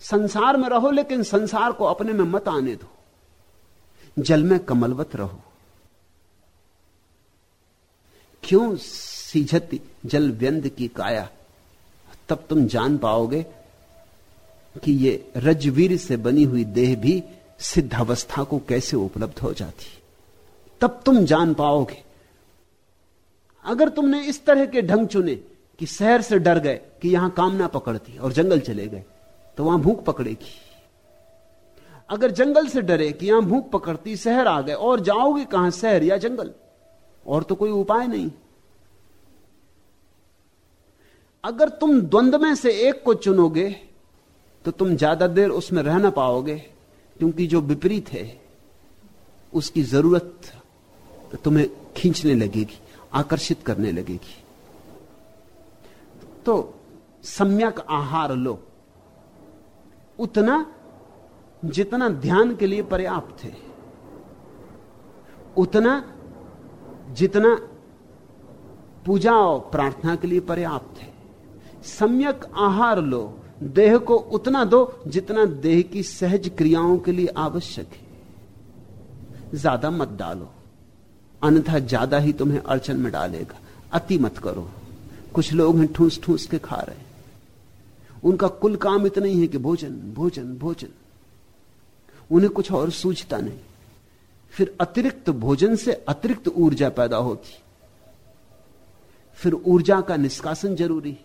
संसार में रहो, लेकिन संसार को अपने में मत आने दो। जल में कमलवत रहो। क्यों सीझती जल व्यंद की काया। तब तुम जान पाओगे कि ये रजवीर से बनी हुई देह भी सिद्धावस्था को कैसे उपलब्ध हो जाती। तब तुम जान पाओगे। अगर तुमने इस तरह के ढंग चुने कि शहर से डर गए कि यहाँ कामना पकड़ती और जंगल चले गए तो वहाँ भूख पकड़ेगी। अगर जंगल से डरे कि यहाँ भूख पकड़ती, शहर आ गए और जाओगे कहाँ, शहर या जंगल, और तो कोई उपाय नहीं। अगर तुम द्वंद्व में से एक को चुनोगे तो तुम ज़्यादा देर उसमें रह ना पाओगे, क्योंकि जो विपरीत है, उसकी ज़रूरत तुम्हें खींचने लगेगी, आकर्षित करने लगेगी। तो सम्यक आहार लो। उतना जितना ध्यान के लिए पर्याप्त है। उतना जितना पूजा और प्रार्थना के लिए पर्याप्त है। सम्यक आहार लो, देह को उतना दो जितना देह की सहज क्रियाओं के लिए आवश्यक है। ज़्यादा मत डालो। अन्यथा ज़्यादा ही तुम्हें अड़चन में डालेगा। अति मत करो। कुछ लोग हैं ठूस ठूस के खा रहे उनका कुल काम इतना ही है कि भोजन भोजन भोजन। उन्हें कुछ और सूझता नहीं। फिर अतिरिक्त भोजन से अतिरिक्त ऊर्जा पैदा होती। फिर ऊर्जा का निष्कासन ज़रूरी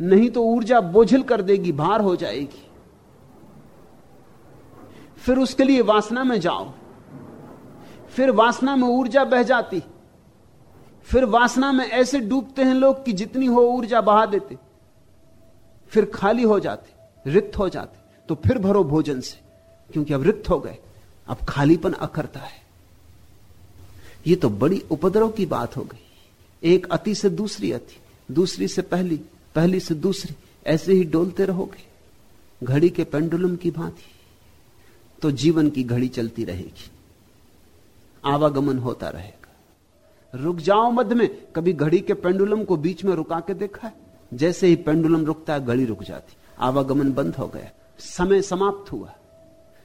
नहीं तो ऊर्जा बोझिल कर देगी, भार हो जाएगी। फिर उसके लिए वासना में जाओ। फिर वासना में ऊर्जा बह जाती। फिर वासना में ऐसे डूबते हैं लोग कि जितनी हो ऊर्जा बहा देते। फिर खाली हो जाते, रिक्त हो जाते। तो फिर भरो भोजन से, क्योंकि अब रिक्त हो गए। अब खालीपन अखरता है। यह तो बड़ी उपद्रव की बात हो गई। एक अति से दूसरी अति, दूसरी से पहली। पहली से दूसरी, ऐसे ही डोलते रहोगे। घड़ी के पेंडुलम की भांति तो जीवन की घड़ी चलती रहेगी। आवागमन होता रहेगा। रुक जाओ मध्य में, कभी घड़ी के पेंडुलम को बीच में रुका के देखा है? जैसे ही पेंडुलम रुकता है, घड़ी रुक जाती। आवागमन बंद हो गया। समय समाप्त हुआ।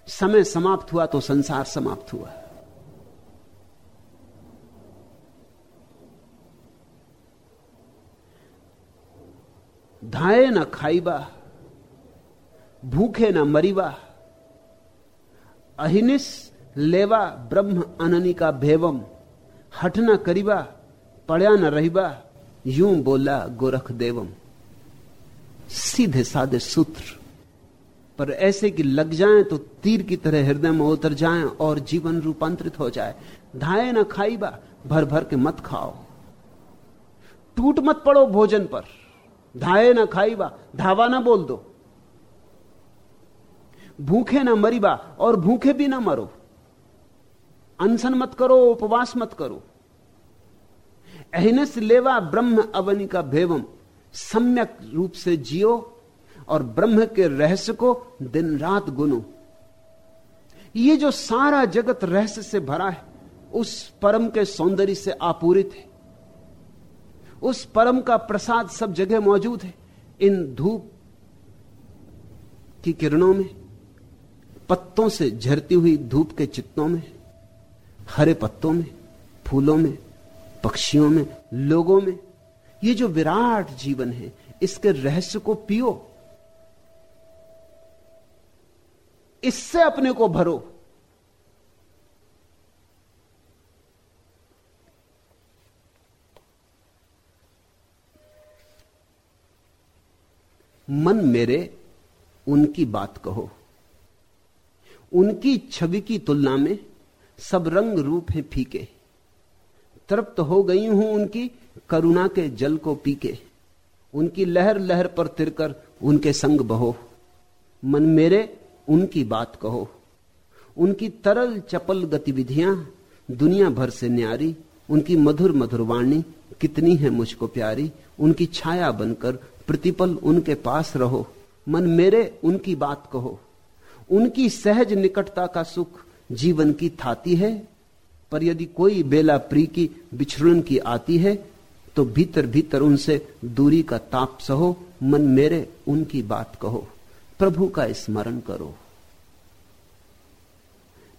समय समाप्त हुआ तो संसार समाप्त हुआ। धाए न खाईबा भूखे न मरीबा, अहिनिस लेवा ब्रह्म अननी का भेवम हट न करीबा पड़ा न रहीबा, यूँ बोला गोरख देवम। सीधे साधे सूत्र। पर ऐसे कि लग जाएँ तो तीर की तरह हृदय में उतर जाएँ और जीवन रूपांतरित हो जाए। धाए न खाईबा भर भर के मत खाओ। टूट मत पड़ो भोजन पर। धाए न खाईबा धावा ना बोल दो भूखे ना मरीबा और भूखे भी ना मरो अनशन मत करो उपवास मत करो अहिनस लेवा ब्रह्म अवनि का भेवम सम्यक रूप से जियो और ब्रह्म के रहस्य को दिन रात गुनो ये जो सारा जगत रहस्य से भरा है उस परम के सौंदर्य से आपूरित है उस परम का प्रसाद सब जगह मौजूद है। इन धूप की किरणों में, पत्तों से झरती हुई धूप के चित्तों में, हरे पत्तों में, फूलों में, पक्षियों में, लोगों में, ये जो विराट जीवन है, इसके रहस्य को पियो। इससे अपने को भरो। मन मेरे, उनकी बात कहो। उनकी छवि की तुलना में सब रंग रूप हैं फीके। तृप्त हो गई हूँ उनकी करुणा के जल को पीके। उनकी लहर लहर पर तिरकर उनके संग बहो। मन मेरे, उनकी बात कहो। उनकी तरल चपल गतिविधियाँ दुनिया भर से न्यारी। उनकी मधुर मधुर वाणी कितनी है मुझको प्यारी। उनकी छाया बनकर प्रतिपल उनके पास रहो। मन मेरे, उनकी बात कहो। उनकी सहज निकटता का सुख जीवन की थाती है, पर यदि कोई बेला प्री की बिछड़न की आती है तो भीतर भीतर उनसे दूरी का ताप सहो, मन मेरे, उनकी बात कहो। प्रभु का स्मरण करो।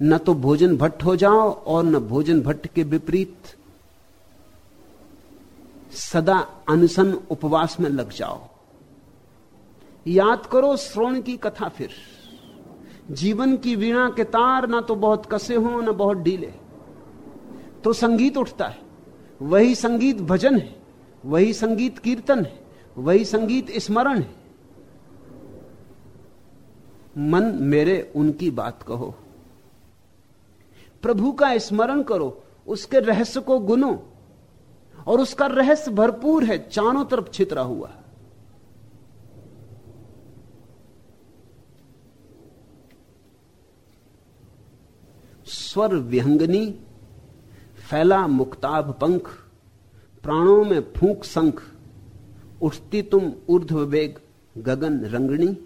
न तो भोजन भट्ट हो जाओ और न भोजन भट्ट के विपरीत। सदा अनशन उपवास में लग जाओ। याद करो श्रोण की कथा फिर। जीवन की वीणा के तार ना तो बहुत कसे हो, ना बहुत ढीले तो संगीत उठता है, वही संगीत भजन है, वही संगीत कीर्तन है, वही संगीत स्मरण है। मन मेरे उनकी बात कहो। प्रभु का स्मरण करो, उसके रहस्य को गुनो। और उसका रहस्य भरपूर है, चारों तरफ़ छितरा हुआ स्वर विहंगनी, फैला मुक्ताभ पंख, प्राणों में फूंक संख, उठती तुम ऊर्ध्व वेग गगन रंगणी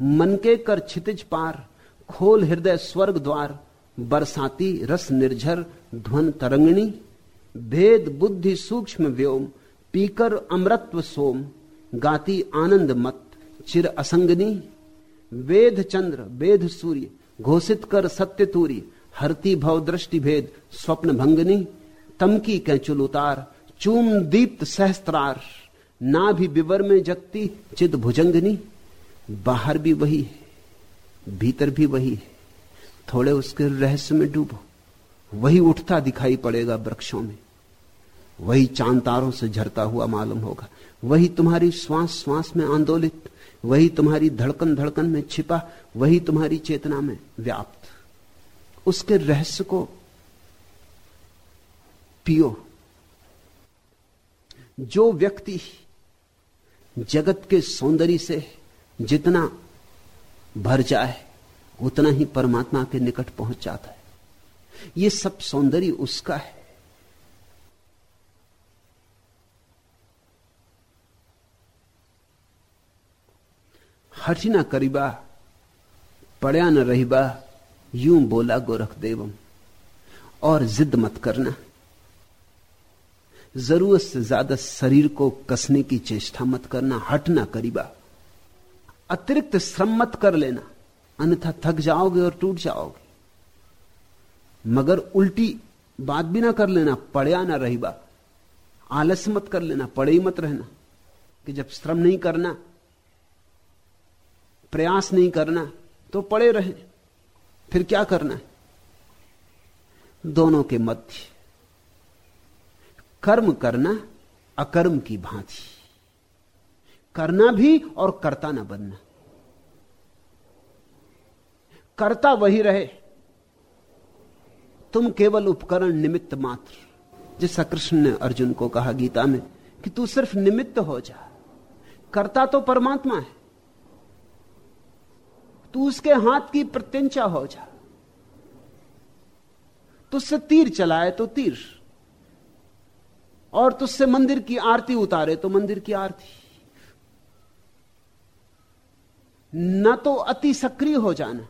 मन के कर छितिज पार, खोल हृदय स्वर्ग द्वार, बरसाती रस निर्झर ध्वन तरंगणी भेद बुद्धि सूक्ष्म व्योम, पीकर अमृत्व सोम, गाती आनंद मत, चिर असंगनी, वेद चंद्र, वेद सूर्य, घोषित कर सत्य तूरी, हरती भव दृष्टि भेद, स्वप्न भंगनी तमकी कैचुल उतार, चूम दीप्त सहस्त्रार ना भी विवर में जगती चिद भुजंगनी। बाहर भी वही है, भीतर भी वही है, थोड़े उसके रहस्य में डूबो। वही उठता दिखाई पड़ेगा वृक्षों में। वही चाँद तारों से झरता हुआ मालूम होगा। वही तुम्हारी श्वास श्वास में आंदोलित, वही तुम्हारी धड़कन धड़कन में छिपा, वही तुम्हारी चेतना में व्याप्त। उसके रहस्य को पियो। जो व्यक्ति जगत के सौंदर्य से जितना भर जाए, उतना ही परमात्मा के निकट पहुँच जाता है। ये सब सौंदर्य उसका है। हट न करीबा, पड़या न रहीबा, यूँ बोला गोरख और जिद मत करना। ज़रूरत से ज़्यादा शरीर को कसने की चेष्टा मत करना, हट ना करीबा। अतिरिक्त श्रम मत कर लेना, अन्यथा थक जाओगे और टूट जाओगे। मगर उल्टी बात भी ना कर लेना पड़या ना रहीबा आलस मत कर लेना पड़े ही मत रहना कि जब श्रम नहीं करना, प्रयास नहीं करना तो पड़े रहे। फिर क्या करना? है दोनों के मध्य। कर्म करना, अकर्म की भांति। करना भी और करता ना बनना। करता वही रहे तुम केवल उपकरण निमित्त मात्र। जैसा कृष्ण ने अर्जुन को कहा गीता में कि तू सिर्फ़ निमित्त हो जा। करता तो परमात्मा है। तू उसके हाथ की प्रत्यंचा हो जा। तुझसे तीर चलाए तो तीर। और तुझसे मंदिर की आरती उतारे तो मंदिर की आरती। न तो अति सक्रिय हो जाना।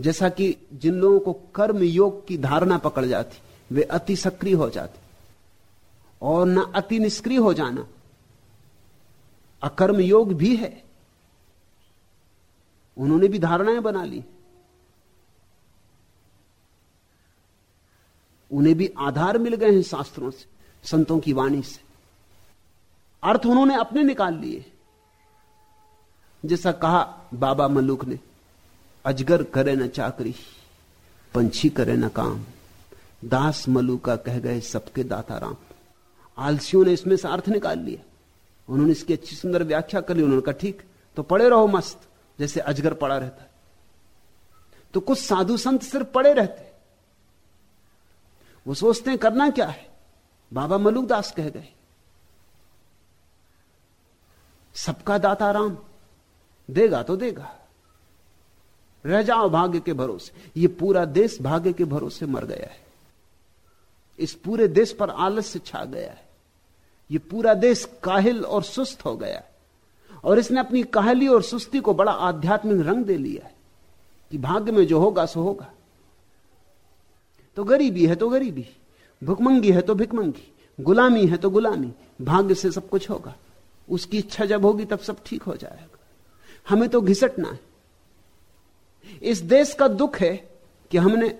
जैसा कि जिन लोगों को कर्म योग की धारणा पकड़ जाती, वे अति सक्रिय हो जाते। और न अति निष्क्रिय हो जाना, अकर्म योग भी है। उन्होंने भी धारणाएँ बना ली। उन्हें भी आधार मिल गए हैं शास्त्रों से, संतों की वाणी से। अर्थ उन्होंने अपने निकाल लिए। जैसा कहा बाबा मल्लुक ने अजगर करे न चाकरी, पंछी करे न काम। दास मलू का कह गए, सबके दाता राम। आलसियों ने इसमें से अर्थ निकाल लिया। उन्होंने इसकी अच्छी सुंदर व्याख्या कर ली। उन्होंने कहा, ठीक तो पड़े रहो मस्त, जैसे अजगर पड़ा रहता है। तो कुछ साधु संत सिर्फ़ पड़े रहते वो सोचते हैं, करना क्या है? बाबा मलुक दास कह गए, सबका दाता राम, देगा तो देगा। रह जाओ भाग्य के भरोसे। ये पूरा देश भाग्य के भरोसे मर गया है। इस पूरे देश पर आलस्य छा गया है। ये पूरा देश काहिल और सुस्त हो गया है। और इसने अपनी काहली और सुस्ती को बड़ा आध्यात्मिक रंग दे लिया है कि भाग्य में जो होगा, सो होगा। तो गरीबी है तो गरीबी, भुखमंगी है तो भिकमंगी गुलामी है तो गुलामी, भाग्य से सब कुछ होगा। उसकी इच्छा जब होगी तब सब ठीक हो जाएगा। हमें तो घिसटना है। इस देश का दुख है कि हमने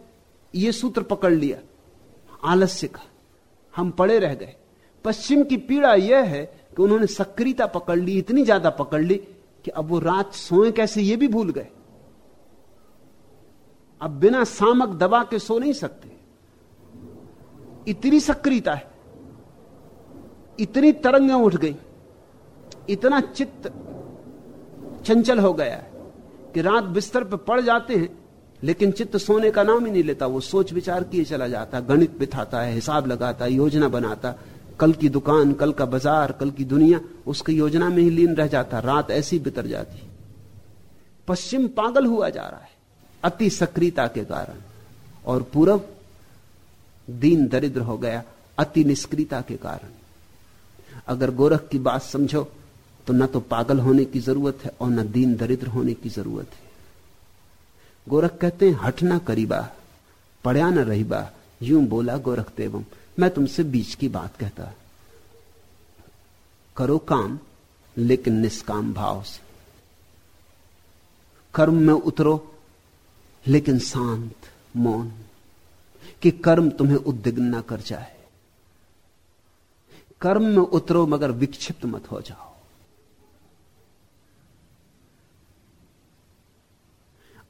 ये सूत्र पकड़ लिया। आलस्य का। हम पड़े रह गए। पश्चिम की पीड़ा यह है कि उन्होंने सक्रियता पकड़ ली, इतनी ज़्यादा पकड़ ली कि अब वो रात सोए कैसे ये भी भूल गए। अब बिना सामक दबा के सो नहीं सकते। इतनी सक्रियता है। इतनी तरंगें उठ गई। इतना चित्त चंचल हो गया है। कि रात बिस्तर पर पड़ जाते हैं, लेकिन चित्त सोने का नाम ही नहीं लेता। वो सोच विचार किए चला जाता, गणित बिठाता है हिसाब लगाता है योजना बनाता। कल की दुकान, कल का बाज़ार, कल की दुनिया, उसकी योजना में ही लीन रह जाता, रात ऐसी बितर जाती। पश्चिम पागल हुआ जा रहा है, अति सक्रियता के कारण। और पूरब दीन दरिद्र हो गया, अति निष्क्रियता के कारण। अगर गोरख की बात समझो तो न तो पागल होने की ज़रूरत है और न दीन दरिद्र होने की ज़रूरत है। गोरख कहते हैं, हट ना करीबा, पढ़या न रहीबा, यूँ बोला गोरख देवम। मैं तुमसे बीच की बात कहता। करो काम, लेकिन निष्काम भाव से। कर्म में उतरो, लेकिन शांत, मौन, कि कर्म तुम्हें उद्विग्न न कर जाए। कर्म में उतरो, मगर विक्षिप्त मत हो जाओ।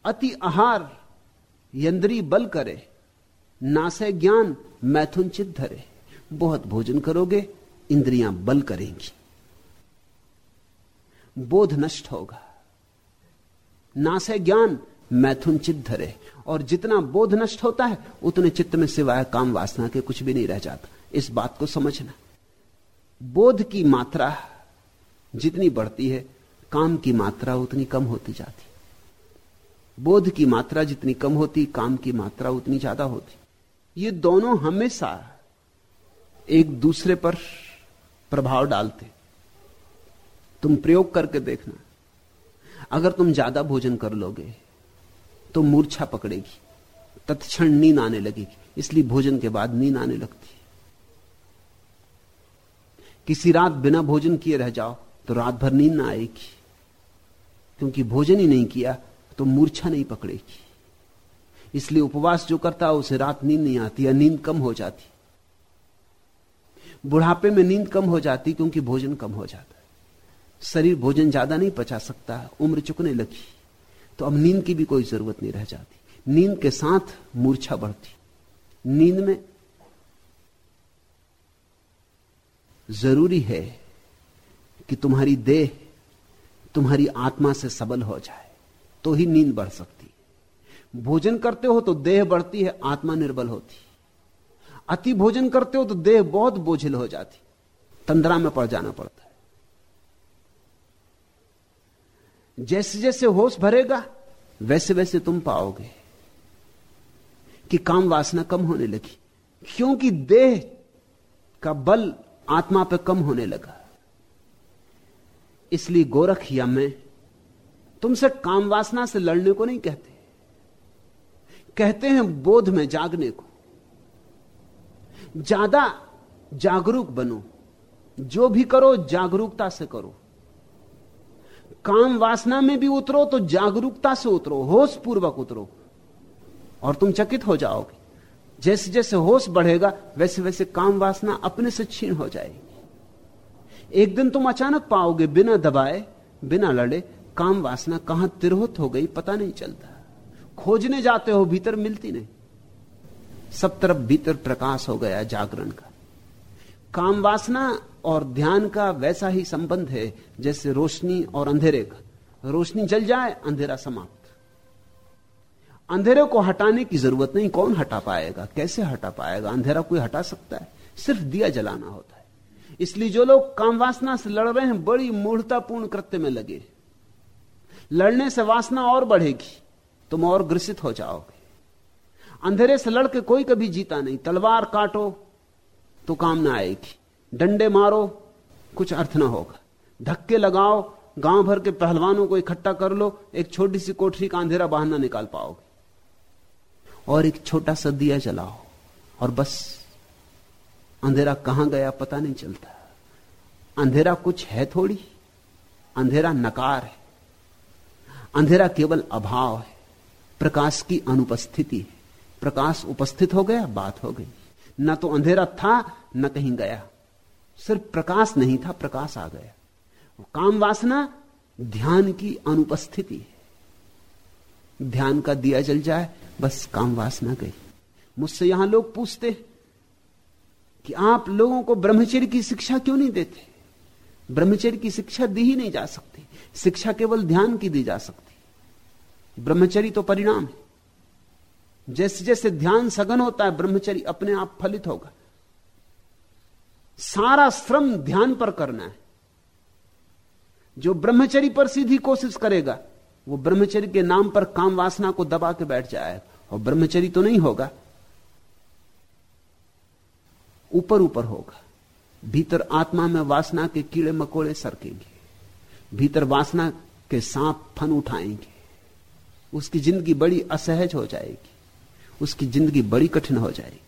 अति आहार यंद्री बल करे नासे ज्ञान मैथुन चित धरे। बहुत भोजन करोगे, इंद्रियाँ बल करेंगी। बोध नष्ट होगा। नासे ज्ञान मैथुन चित धरे, और जितना बोध नष्ट होता है, उतने चित्त में सिवाय काम वासना के कुछ भी नहीं रह जाता। इस बात को समझना। बोध की मात्रा जितनी बढ़ती है, काम की मात्रा उतनी कम होती जाती बोध की मात्रा जितनी कम होती, काम की मात्रा उतनी ज़्यादा होती। ये दोनों हमेशा एक दूसरे पर प्रभाव डालते। तुम प्रयोग करके देखना। अगर तुम ज़्यादा भोजन कर लोगे तो मूर्छा पकड़ेगी। तत्क्षण नींद आने लगेगी। इसलिए भोजन के बाद नींद आने लगती। किसी रात बिना भोजन किए रह जाओ तो रात भर नींद ना आएगी। क्योंकि भोजन ही नहीं किया तो मूर्छा नहीं पकड़ेगी। इसलिए उपवास जो करता है उसे रात नींद नहीं आती या नींद कम हो जाती। बुढ़ापे में नींद कम हो जाती क्योंकि भोजन कम हो जाता है। शरीर भोजन ज़्यादा नहीं पचा सकता, उम्र चुकने लगी। तो अब नींद की भी कोई ज़रूरत नहीं रह जाती। नींद के साथ मूर्छा बढ़ती। नींद में ज़रूरी है कि तुम्हारी देह, तुम्हारी आत्मा से सबल हो जाए। तो ही नींद बढ़ सकती। भोजन करते हो तो देह बढ़ती है, आत्मा निर्बल होती। अति भोजन करते हो तो देह बहुत बोझिल हो जाती। तंद्रा में पड़ जाना पड़ता है। जैसे जैसे होश भरेगा, वैसे वैसे तुम पाओगे कि काम वासना कम होने लगी, क्योंकि देह का बल आत्मा पर कम होने लगा। इसलिए गोरख या मैं तुमसे काम वासना से लड़ने को नहीं कहते। कहते हैं बोध में जागने को। ज़्यादा जागरूक बनो। जो भी करो, जागरूकता से करो। काम वासना में भी उतरो तो जागरूकता से उतरो होश पूर्वक उतरो। और तुम चकित हो जाओगे। जैसे जैसे होश बढ़ेगा वैसे वैसे काम वासना अपने से छीन हो जाएगी। एक दिन तुम अचानक पाओगे, बिना दबाए, बिना लड़े काम वासना कहाँ तिरहुत हो गई पता नहीं चलता। खोजने जाते हो, भीतर मिलती नहीं। सब तरफ़ भीतर प्रकाश हो गया जागरण का। काम वासना और ध्यान का वैसा ही संबंध है, जैसे रोशनी और अंधेरे का। रोशनी जल जाए, अंधेरा समाप्त। अंधेरे को हटाने की ज़रूरत नहीं, कौन हटा पाएगा? कैसे हटा पाएगा? अंधेरा कोई हटा सकता है? सिर्फ़ दिया जलाना होता है। इसलिए जो लोग काम वासना से लड़ रहे हैं, बड़ी मूर्तापूर्ण कृत्य में लगे लड़ने से वासना और बढ़ेगी, तुम और ग्रसित हो जाओगे। अंधेरे से लड़के कोई कभी जीता नहीं। तलवार काटो तो काम ना आएगी। डंडे मारो, कुछ अर्थ ना होगा। धक्के लगाओ, गाँव भर के पहलवानों को इकट्ठा कर लो, एक छोटी सी कोठरी का अंधेरा बाहर ना निकाल पाओगे। और एक छोटा सा दिया जलाओ, और बस। अंधेरा कहाँ गया पता नहीं चलता। अंधेरा कुछ है थोड़ी, अंधेरा नकार है। अंधेरा केवल अभाव है, प्रकाश की अनुपस्थिति है। प्रकाश उपस्थित हो गया, बात हो गई। न तो अंधेरा था, न कहीं गया। सिर्फ़ प्रकाश नहीं था, प्रकाश आ गया। काम वासना, ध्यान की अनुपस्थिति है। ध्यान का दिया जल जाए, बस काम वासना गई। मुझसे यहाँ लोग पूछते कि आप लोगों को ब्रह्मचर्य की शिक्षा क्यों नहीं देते? ब्रह्मचर्य की शिक्षा दी ही नहीं जा सकती। शिक्षा केवल ध्यान की दी जा सकती। ब्रह्मचरी तो परिणाम है। जैसे जैसे ध्यान सघन होता है, ब्रह्मचरी अपने आप फलित होगा। सारा श्रम ध्यान पर करना है। जो ब्रह्मचरी पर सीधी कोशिश करेगा, वो ब्रह्मचरी के नाम पर काम वासना को दबा के बैठ जाएगा, और ब्रह्मचरी तो नहीं होगा। ऊपर ऊपर होगा। भीतर आत्मा में वासना के कीड़े मकोड़े सरकेंगे। भीतर वासना के सांप फन उठाएँगे। उसकी ज़िंदगी बड़ी असहज हो जाएगी। उसकी ज़िंदगी बड़ी कठिन हो जाएगी।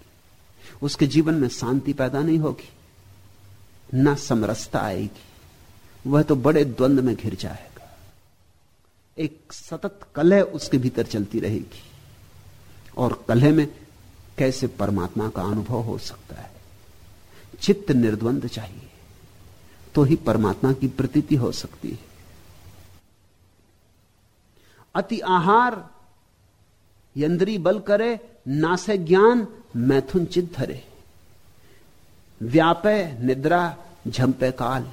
उसके जीवन में शांति पैदा नहीं होगी, ना समरसता आएगी। वह तो बड़े द्वंद में घिर जाएगा। एक सतत कलह उसके भीतर चलती रहेगी। और कलह में कैसे परमात्मा का अनुभव हो सकता है? चित्त निर्द्वंद चाहिए। तो ही परमात्मा की प्रतीति हो सकती है। अति आहार, यंद्री बल करे, नासे ज्ञान, मैथुन चित धरे। व्यापे निद्रा, झंपे काल।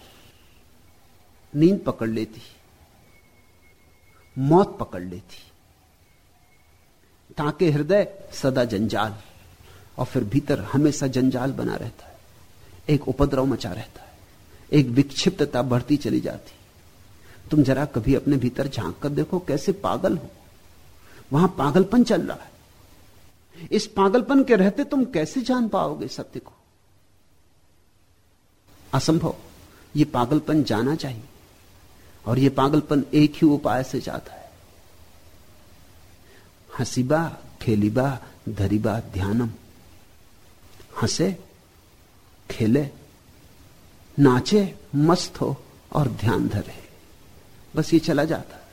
नींद पकड़ लेती, मौत पकड़ लेती। ताके हृदय सदा जंजाल, और फिर भीतर हमेशा जंजाल बना रहता है। एक उपद्रव मचा रहता है। एक विक्षिप्तता बढ़ती चली जाती। तुम जरा कभी अपने भीतर झाँक कर देखो कैसे पागल हो। वहाँ पागलपन चल रहा है। इस पागलपन के रहते तुम कैसे जान पाओगे सत्य को? असंभव। ये पागलपन जाना चाहिए। और ये पागलपन एक ही उपाय से जाता है। हसीबा, खेलीबा, धरीबा, ध्यानम। हंसे, खेले नाचे, मस्त हो और ध्यान धरे। बस ये चला जाता।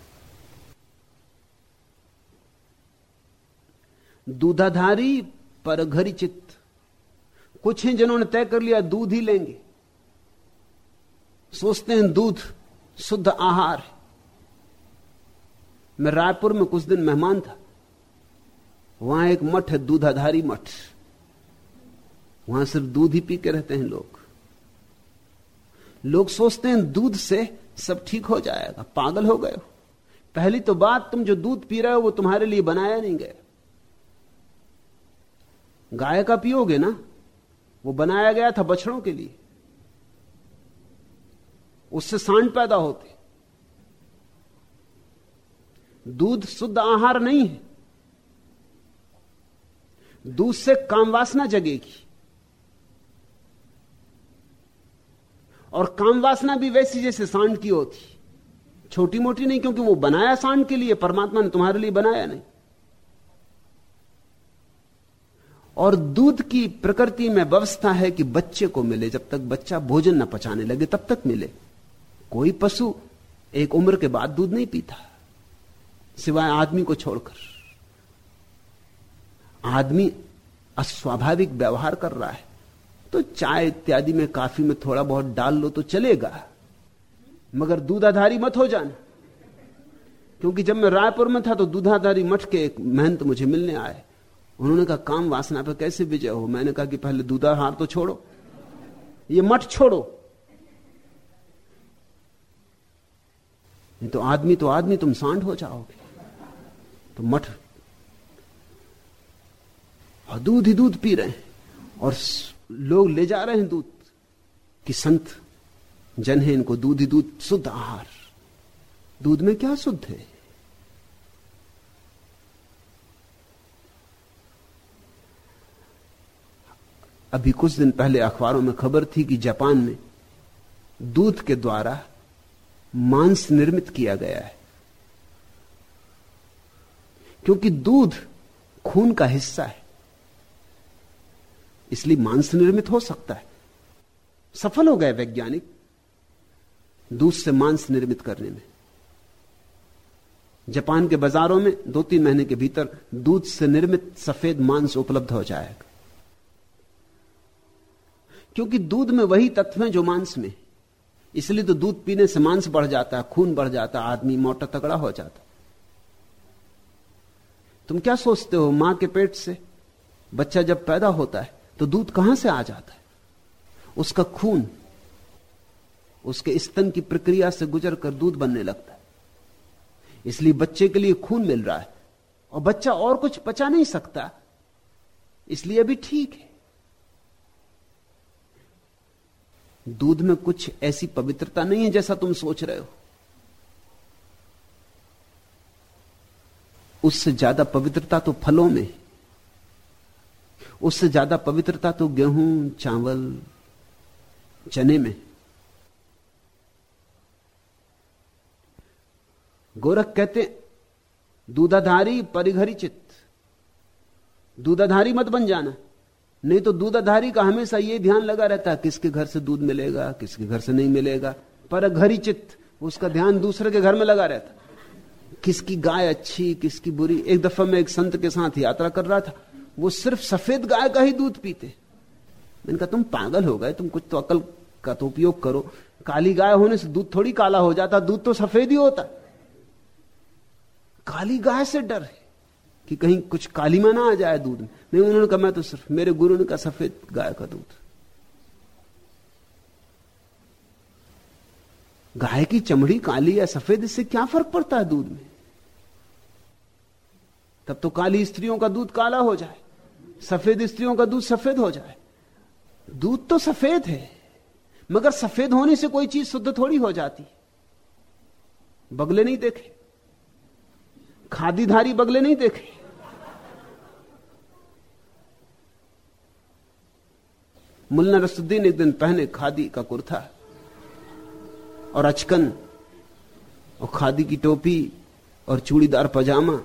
दूधाधारी पर घरी चित्त। कुछ हैं जिन्होंने तय कर लिया, दूध ही लेंगे। सोचते हैं दूध शुद्ध आहार है। मैं रायपुर में कुछ दिन मेहमान था। वहाँ एक मठ है, दूधाधारी मठ। वहाँ सिर्फ़ दूध ही पी के रहते हैं लोग। लोग सोचते हैं दूध से सब ठीक हो जाएगा, पागल हो गए हो। पहली तो बात, तुम जो दूध पी रहे हो, वो तुम्हारे लिए बनाया नहीं गया। गाय का पियोगे ना, वो बनाया गया था बछड़ों के लिए। उससे सांड पैदा होते। दूध शुद्ध आहार नहीं है। दूध से कामवासना जगेगी। और काम वासना भी वैसी जैसे सांड की होती। छोटी मोटी नहीं, क्योंकि वो बनाया सांड के लिए, परमात्मा ने तुम्हारे लिए बनाया नहीं। और दूध की प्रकृति में व्यवस्था है कि बच्चे को मिले, जब तक बच्चा भोजन न पचाने लगे, तब तक मिले। कोई पशु एक उम्र के बाद दूध नहीं पीता, सिवाय आदमी को छोड़कर। आदमी अस्वाभाविक व्यवहार कर रहा है। तो चाय इत्यादि में काफ़ी में थोड़ा बहुत डाल लो तो चलेगा। मगर दूधाधारी मत हो जाना। क्योंकि जब मैं रायपुर में था तो दूधाधारी मठ के एक महंत मुझे मिलने आए। उन्होंने कहा, काम वासना पर कैसे विजय हो? मैंने कहा कि पहले दूधाहार तो छोड़ो। ये मठ छोड़ो। नहीं तो आदमी तो आदमी, तुम सांड हो जाओगे। तो मठ और दूध ही दूध पी रहे हैं और लोग ले जा रहे हैं दूध कि संत, जन है इनको दूध ही दूध शुद्ध आहार। दूध में क्या शुद्ध है? अभी कुछ दिन पहले अखबारों में खबर थी कि जापान में दूध के द्वारा मांस निर्मित किया गया है। क्योंकि दूध खून का हिस्सा है। इसलिए मांस निर्मित हो सकता है। सफल हो गए वैज्ञानिक दूध से मांस निर्मित करने में। जापान के बाजारों में दो तीन महीने के भीतर दूध से निर्मित सफ़ेद मांस उपलब्ध हो जाएगा। क्योंकि दूध में वही तत्व है जो मांस में। इसलिए तो दूध पीने से मांस बढ़ जाता है, खून बढ़ जाता है, आदमी मोटा तगड़ा हो जाता तुम क्या सोचते हो माँ के पेट से? बच्चा जब पैदा होता है तो दूध कहाँ से आ जाता है? उसका खून, उसके स्तन की प्रक्रिया से गुजर कर दूध बनने लगता है। इसलिए बच्चे के लिए खून मिल रहा है और बच्चा और कुछ पचा नहीं सकता। इसलिए अभी ठीक है। दूध में कुछ ऐसी पवित्रता नहीं है जैसा तुम सोच रहे हो। उससे ज़्यादा पवित्रता तो फलों में उससे ज़्यादा पवित्रता तो गेहूँ, चावल, चने में। गोरख कहते, दूधाधारी परिघरी चित्त दूधाधारी मत बन जाना। नहीं तो दूधाधारी का हमेशा यह ध्यान लगा रहता है, किसके घर से दूध मिलेगा, किसके घर से नहीं मिलेगा। पर घरी चित्त उसका ध्यान दूसरे के घर में लगा रहता। किसकी गाय अच्छी, किसकी बुरी। एक दफ़ा मैं एक संत के साथ यात्रा कर रहा था वो सिर्फ़ सफ़ेद गाय का ही दूध पीते मैंने कहा, तुम पागल हो गए, तुम कुछ तो अकल का तो उपयोग करो। काली गाय होने से दूध थोड़ी काला हो जाता, दूध तो सफ़ेद ही होता। काली गाय से डर है कि कहीं कुछ कालीमा ना आ जाए दूध में। नहीं, उन्होंने कहा, मैं तो सिर्फ़, मेरे गुरु ने कहा सफ़ेद गाय का दूध। गाय की चमड़ी काली या सफ़ेद, इससे क्या फ़र्क पड़ता है दूध में? तब तो काली स्त्रियों का दूध काला हो जाए। सफ़ेद स्त्रियों का दूध सफ़ेद हो जाए। दूध तो सफ़ेद है, मगर सफ़ेद होने से कोई चीज़ शुद्ध थोड़ी हो जाती। बगले नहीं देखे। खादीधारी बगले नहीं देखे। मुल्ला रसुद्दीन एक दिन पहने खादी का कुर्ता और अचकन और खादी की टोपी और चूड़ीदार पजामा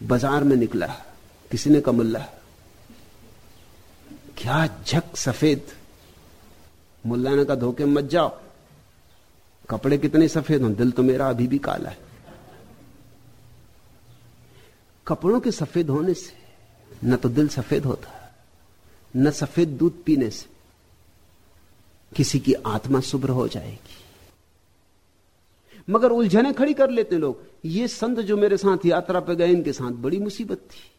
बाज़ार में निकला। किसी ने कहा क्या झक सफ़ेद। मुल्ला ने कहा धोखे मत जाओ। कपड़े कितने सफ़ेद हों, दिल तो मेरा अभी भी काला है। कपड़ों के सफ़ेद होने से न तो दिल सफ़ेद होता, न सफ़ेद दूध पीने से किसी की आत्मा शुभ्र हो जाएगी। मगर उलझने खड़ी कर लेते लोग। ये संत जो मेरे साथ यात्रा पे गए, इनके साथ बड़ी मुसीबत थी।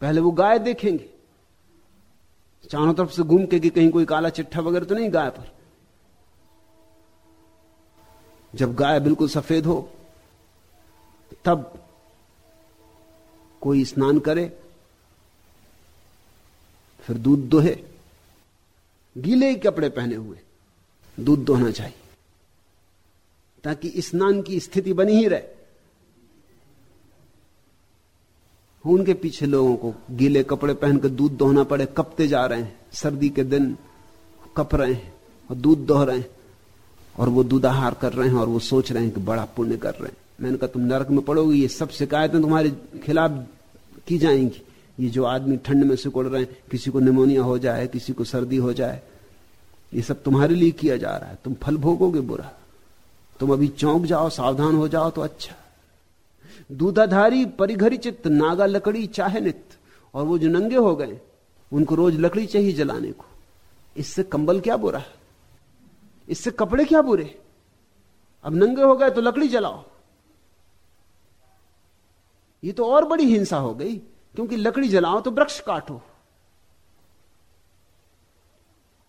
पहले वो गाय देखेंगे। चारों तरफ़ से घूम के कि कहीं कोई काला चिट्ठा वगैरह तो नहीं गाय पर? जब गाय बिल्कुल सफ़ेद हो, तब कोई स्नान करे, फिर दूध दोहे, गीले कपड़े पहने हुए दूध दोहना चाहिए, ताकि स्नान की स्थिति बनी ही रहे। उनके पीछे लोगों को गीले कपड़े पहनकर दूध दोहना पड़े, कपते जा रहे हैं। सर्दी के दिन कप रहे हैं और दूध दोह रहे हैं और वो दूधाहार कर रहे हैं और वो सोच रहे हैं कि बड़ा पुण्य कर रहे हैं। मैंने कहा, तुम नरक में पड़ोगे, ये सब शिकायतें तुम्हारे खिलाफ की जाएँगी। ये जो आदमी ठंड में सिकुड़ रहे हैं, किसी को निमोनिया हो जाए, किसी को सर्दी हो जाए, ये सब तुम्हारे लिए किया जा रहा है। तुम फल भोगोगे बुरा। तुम अभी चौंक जाओ, सावधान हो जाओ तो अच्छा। दूधाधारी परिघरी चित्त, नागा लकड़ी चाहे नित और वो जो नंगे हो गए, उनको रोज लकड़ी चाहिए जलाने को। इससे कंबल क्या बुरा इससे कपड़े क्या बुरे? अब नंगे हो गए तो लकड़ी जलाओ। ये तो और बड़ी हिंसा हो गई, क्योंकि लकड़ी जलाओ तो वृक्ष काटो।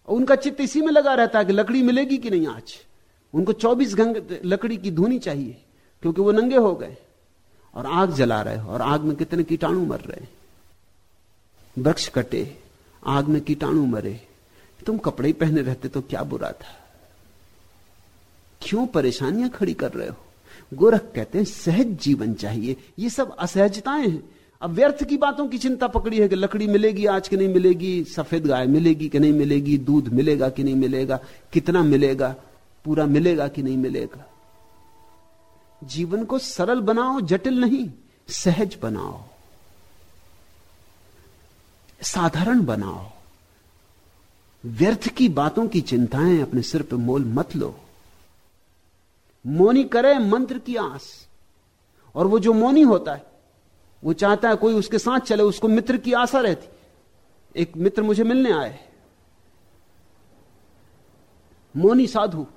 उनका चित्त इसी में लगा रहता है कि लकड़ी मिलेगी कि नहीं आज? उनको 24 घंटे लकड़ी की धुनी चाहिए, क्योंकि वो नंगे हो गए। और आग जला रहे हो, और आग में कितने कीटाणु मर रहे वृक्ष कटे, आग में कीटाणु मरे। तुम कपड़े पहने रहते तो क्या बुरा था? क्यों परेशानियाँ खड़ी कर रहे हो? गोरख कहते हैं, सहज जीवन चाहिए। ये सब असहजताएँ हैं। अब व्यर्थ की बातों की चिंता पकड़ी है कि लकड़ी मिलेगी, आज की नहीं मिलेगी, सफ़ेद गाय मिलेगी कि नहीं मिलेगी, दूध मिलेगा कि नहीं मिलेगा, कितना मिलेगा, पूरा मिलेगा कि नहीं मिलेगा। जीवन को सरल बनाओ, जटिल नहीं, सहज बनाओ। साधारण बनाओ। व्यर्थ की बातों की चिंताएँ अपने सिर पर मोल मत लो। मोनी करे मंत्र की आस। और वो जो मोनी होता है, वो चाहता है कोई उसके साथ चले, उसको मित्र की आशा रहती। एक मित्र मुझे मिलने आए। मोनी साधु।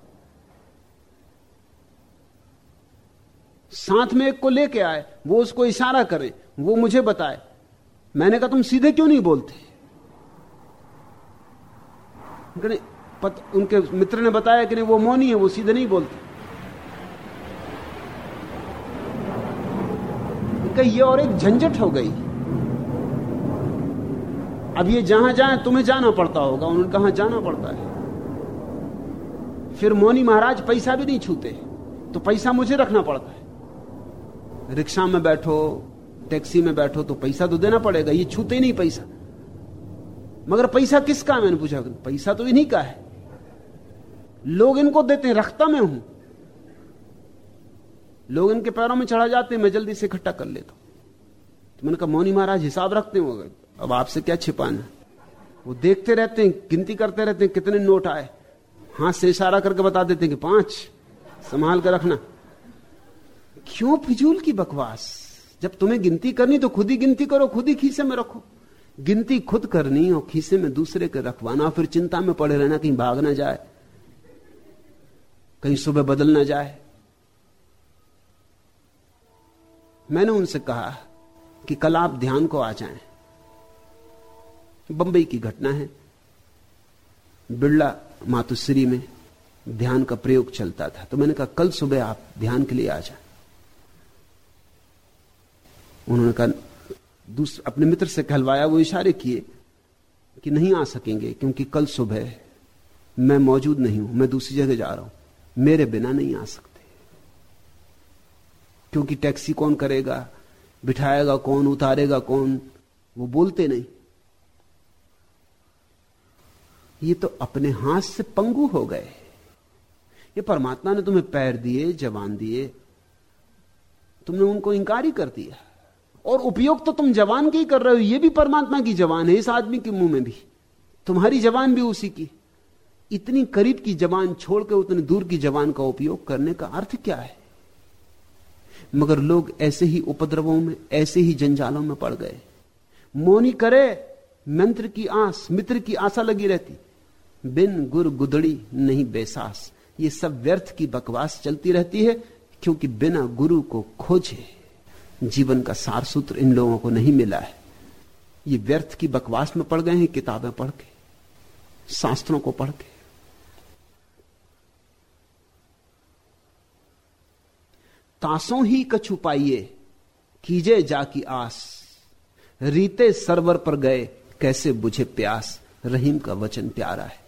साथ में एक को लेके आए वो उसको इशारा करे वो मुझे बताए। मैंने कहा तुम सीधे क्यों नहीं बोलते? पत, उनके मित्र ने बताया कि नहीं वो मौनी है वो सीधे नहीं बोलते। ये और एक झंझट हो गई। अब ये जहाँ जाए तुम्हें जाना पड़ता होगा उन्होंने कहा जाना पड़ता है। फिर मोनी महाराज पैसा भी नहीं छूते तो पैसा मुझे रखना पड़ता है। रिक्शा में बैठो, टैक्सी में बैठो तो पैसा तो देना पड़ेगा, ये छूते ही नहीं पैसा। मगर पैसा किसका? मैंने पूछा, पैसा तो इन्हीं का है। लोग इनको देते हैं, रखता मैं हूँ। लोग इनके पैरों में चढ़ा जाते हैं, मैं जल्दी से इकट्ठा कर लेता हूँ। तो मैंने कहा, मौनी महाराज, हिसाब रखते हो अब आपसे क्या छिपाना वो देखते रहते हैं, गिनती करते रहते हैं, कितने नोट आए। हाथ से इशारा करके बता देते हैं कि पाँच, संभाल कर रखना। क्यों फिजूल की बकवास? जब तुम्हें गिनती करनी तो खुद ही गिनती करो, खुद ही खीसे में रखो। गिनती खुद करनी और खीसे में दूसरे के रखवाना, फिर चिंता में पड़े रहना कहीं भाग ना जाए, कहीं सुबह बदल ना जाए। मैंने उनसे कहा कि कल आप ध्यान को आ जाएँ। बंबई की घटना है। बिरला मातुश्री में ध्यान का प्रयोग चलता था। तो मैंने कहा, कल सुबह आप ध्यान के लिए आ जाएँ। उन्होंने कहा दूसरे अपने मित्र से कहलवाया, वो इशारे किए कि नहीं आ सकेंगे, क्योंकि कल सुबह मैं मौजूद नहीं हूँ, मैं दूसरी जगह जा रहा हूँ। मेरे बिना नहीं आ सकते। क्योंकि टैक्सी कौन करेगा, बिठाएगा कौन, उतारेगा कौन, वो बोलते नहीं। ये तो अपने हाथ से पंगु हो गए। ये परमात्मा ने तुम्हें पैर दिए, जवान दिए, तुमने उनको इंकार ही कर दिया। और उपयोग तो तुम जवान के कर रहे हो, ये भी परमात्मा की जवान है, इस आदमी के मुँह में भी। तुम्हारी जवान भी उसी की। इतनी करीब की जवान छोड़कर उतनी दूर की जवान का उपयोग करने का अर्थ क्या है? मगर लोग ऐसे ही उपद्रवों में, ऐसे ही जंजालों में पड़ गए। मोनी करे, मंत्र की आस, मित्र की आशा लगी रहती। बिन गुर गुदड़ी, नहीं बेसास। ये सब व्यर्थ की बकवास चलती रहती है, क्योंकि बिना गुरु को खोजे जीवन का सार सूत्र इन लोगों को नहीं मिला है। ये व्यर्थ की बकवास में पड़ गए हैं, किताबें पढ़ के, शास्त्रों को पढ़ के। तासों ही कछु पाइए, कीजे जाकी आस। रीते सरवर पर गए, कैसे बुझे प्यास। रहीम का वचन प्यारा है।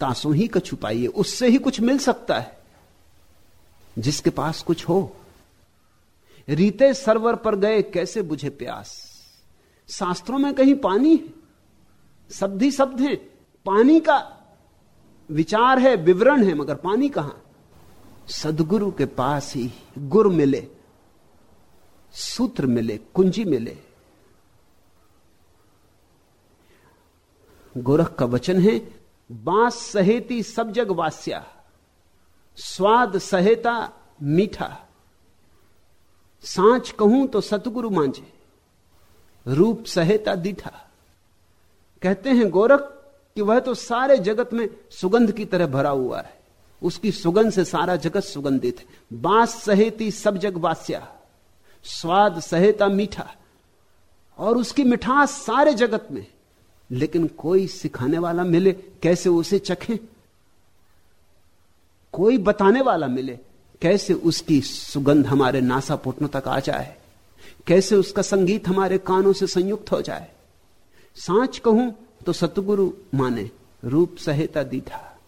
तासों ही कछु पाइए, उससे ही कुछ मिल सकता है। जिसके पास कुछ हो रीते सरवर पर गए, कैसे बुझे प्यास? शास्त्रों में कहीं पानी है? शब्द ही शब्द है। पानी का विचार है, विवरण है, मगर पानी कहाँ? सदगुरु के पास ही गुर मिले, सूत्र मिले, कुंजी मिले। गोरख का वचन है, बाँस सहेती सब जग वास्या, स्वाद सहेता मीठा। सांच कहूँ तो सतगुरु मांझे। रूप सहेता दीठा। कहते हैं, गोरख, कि वह तो सारे जगत में सुगंध की तरह भरा हुआ है। उसकी सुगंध से सारा जगत सुगंधित है। बाँस सहेती सब जग वास्या स्वाद सहेता मीठा। और उसकी मिठास सारे जगत में। लेकिन कोई सिखाने वाला मिले, कैसे उसे चखें? कोई बताने वाला मिले कैसे उसकी सुगंध हमारे नासापुटनों तक आ जाए? कैसे उसका संगीत हमारे कानों से संयुक्त हो जाए? सांच कहूँ तो सतगुरु माने रूप सहेता दीठा।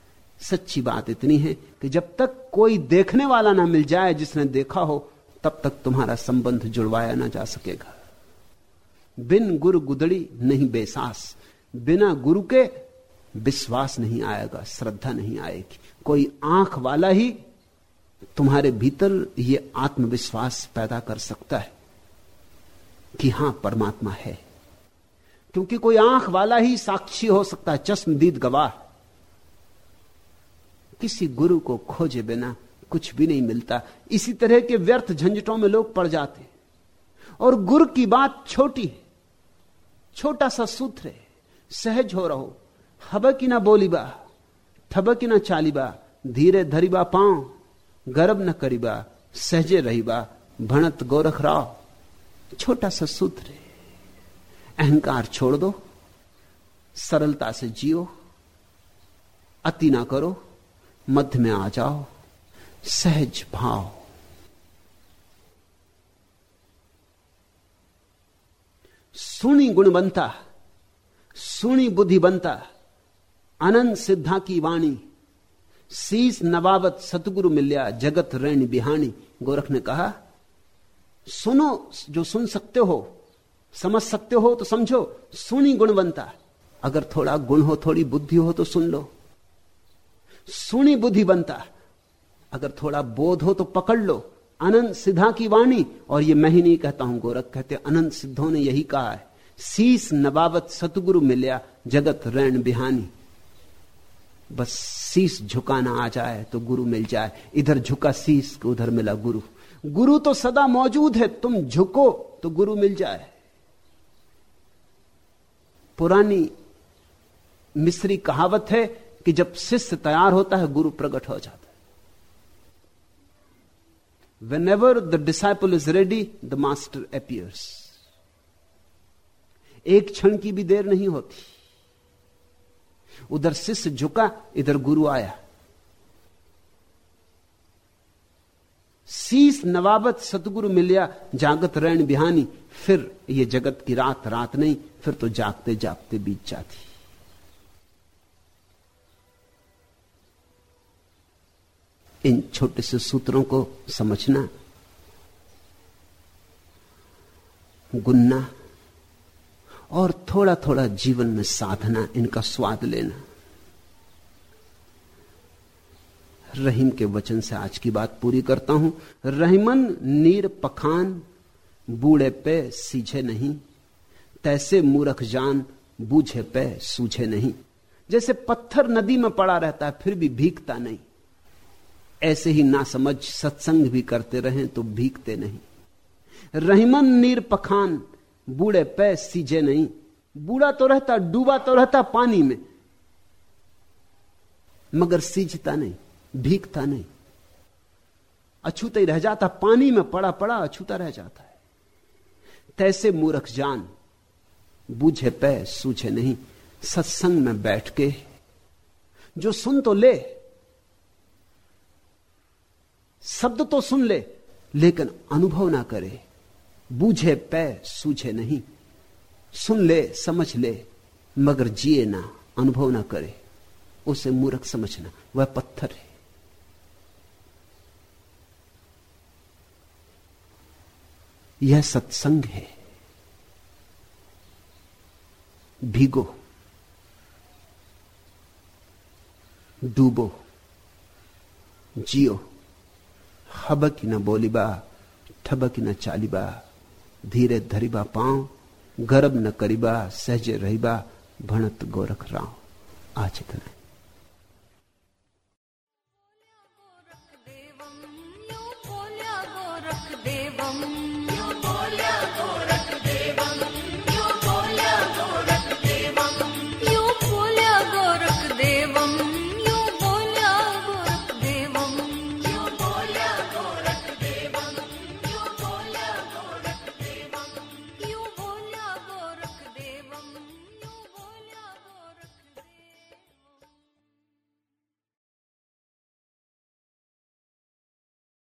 सच्ची बात इतनी है कि जब तक कोई देखने वाला ना मिल जाए, जिसने देखा हो, तब तक तुम्हारा संबंध जुड़वाया ना जा सकेगा। बिन गुरु गुदड़ी नहीं बेसास, बिना गुरु के विश्वास नहीं आएगा, श्रद्धा नहीं आएगी। कोई आँख वाला ही तुम्हारे भीतर यह आत्मविश्वास पैदा कर सकता है कि हाँ, परमात्मा है। क्योंकि कोई आँख वाला ही साक्षी हो सकता है, चश्मदीद गवाह। किसी गुरु को खोजे बिना कुछ भी नहीं मिलता। इसी तरह के व्यर्थ झंझटों में लोग पड़ जाते और गुरु की बात छोटी है, छोटा सा सूत्र है, सहज हो रहो। हब की ना बोलीबा थब ना चालीबा, धीरे धरीबा पाँव। गर्भ न करीबा, सहजे रहीबा, भणत गोरख राव। छोटा सा सूत्र अहंकार छोड़ दो, सरलता से जियो, अति ना करो, मध्य में आ जाओ, सहज भाव। सुनी गुणवंता सुनी बुद्धि बनता अनंत सिद्धा की वाणी। शीस नवावत सतगुरु मिल्या, जगत रैण बिहानी गोरख ने कहा, सुनो, जो सुन सकते हो, समझ सकते हो तो समझो, सुनी गुणवंता। अगर थोड़ा गुण हो, थोड़ी बुद्धि हो तो सुन लो। सुनी बुद्धि बनता अगर थोड़ा बोध हो तो पकड़ लो। अनंत सिद्धा की वाणी, और ये मैं ही नहीं कहता हूँ, गोरख कहते, अनंत सिद्धों ने यही कहा है। शीस नबावत सतगुरु मिल्या, जगत रैन बिहानी बस शीस झुकाना आ जाए तो गुरु मिल जाए। इधर झुका शीस उधर मिला गुरु। गुरु तो सदा मौजूद है, तुम झुको तो गुरु मिल जाए। पुरानी मिस्री कहावत है कि जब शिष्य तैयार होता है, गुरु प्रकट हो जाता है। Whenever the disciple is ready the master appears एक क्षण की भी देर नहीं होती। उधर शिष्य झुका, इधर गुरु आया। शीस नवाबत सतगुरु मिलिया, जागत रैन बिहानी, फिर ये जगत की रात रात नहीं, फिर तो जागते जागते बीत जाती। इन छोटे से सूत्रों को समझना, गुन्ना और थोड़ा थोड़ा जीवन में साधना, इनका स्वाद लेना। रहीम के वचन से आज की बात पूरी करता हूँ। रहीमन, नीर, पखान, बूढ़े पे, सीझे नहीं। तैसे मूरख जान, बूझे पे, सूझे नहीं। जैसे पत्थर नदी में पड़ा रहता है, फिर भी भीगता नहीं। ऐसे ही ना समझ सत्संग भी करते रहें तो भीगते नहीं। रहीमन, नीर, पखान बूढ़े पे सीजे नहीं। बूढ़ा तो रहता, डूबा तो रहता पानी में। मगर सीजता नहीं, भीगता नहीं। अछूता ही रह जाता, पानी में पड़ा पड़ा अछूता रह जाता है। तैसे मूर्ख जान, बूझे पे सूझे नहीं। सत्संग में बैठ के, जो सुन तो ले, शब्द तो सुन ले, लेकिन अनुभव ना करे। बूझे पै सूझे नहीं। सुन ले, समझ ले, मगर जिए ना, अनुभव ना करे। उसे मूर्ख समझना, वह पत्थर है। यह सत्संग है। भीगो, डूबो, जियो। हबक न बोलीबा, ठबक न चालीबा। धीरे धरिबा पाऊँ गर्भ न करिबा सहज रहिबा भणत गोरख राव आज इतना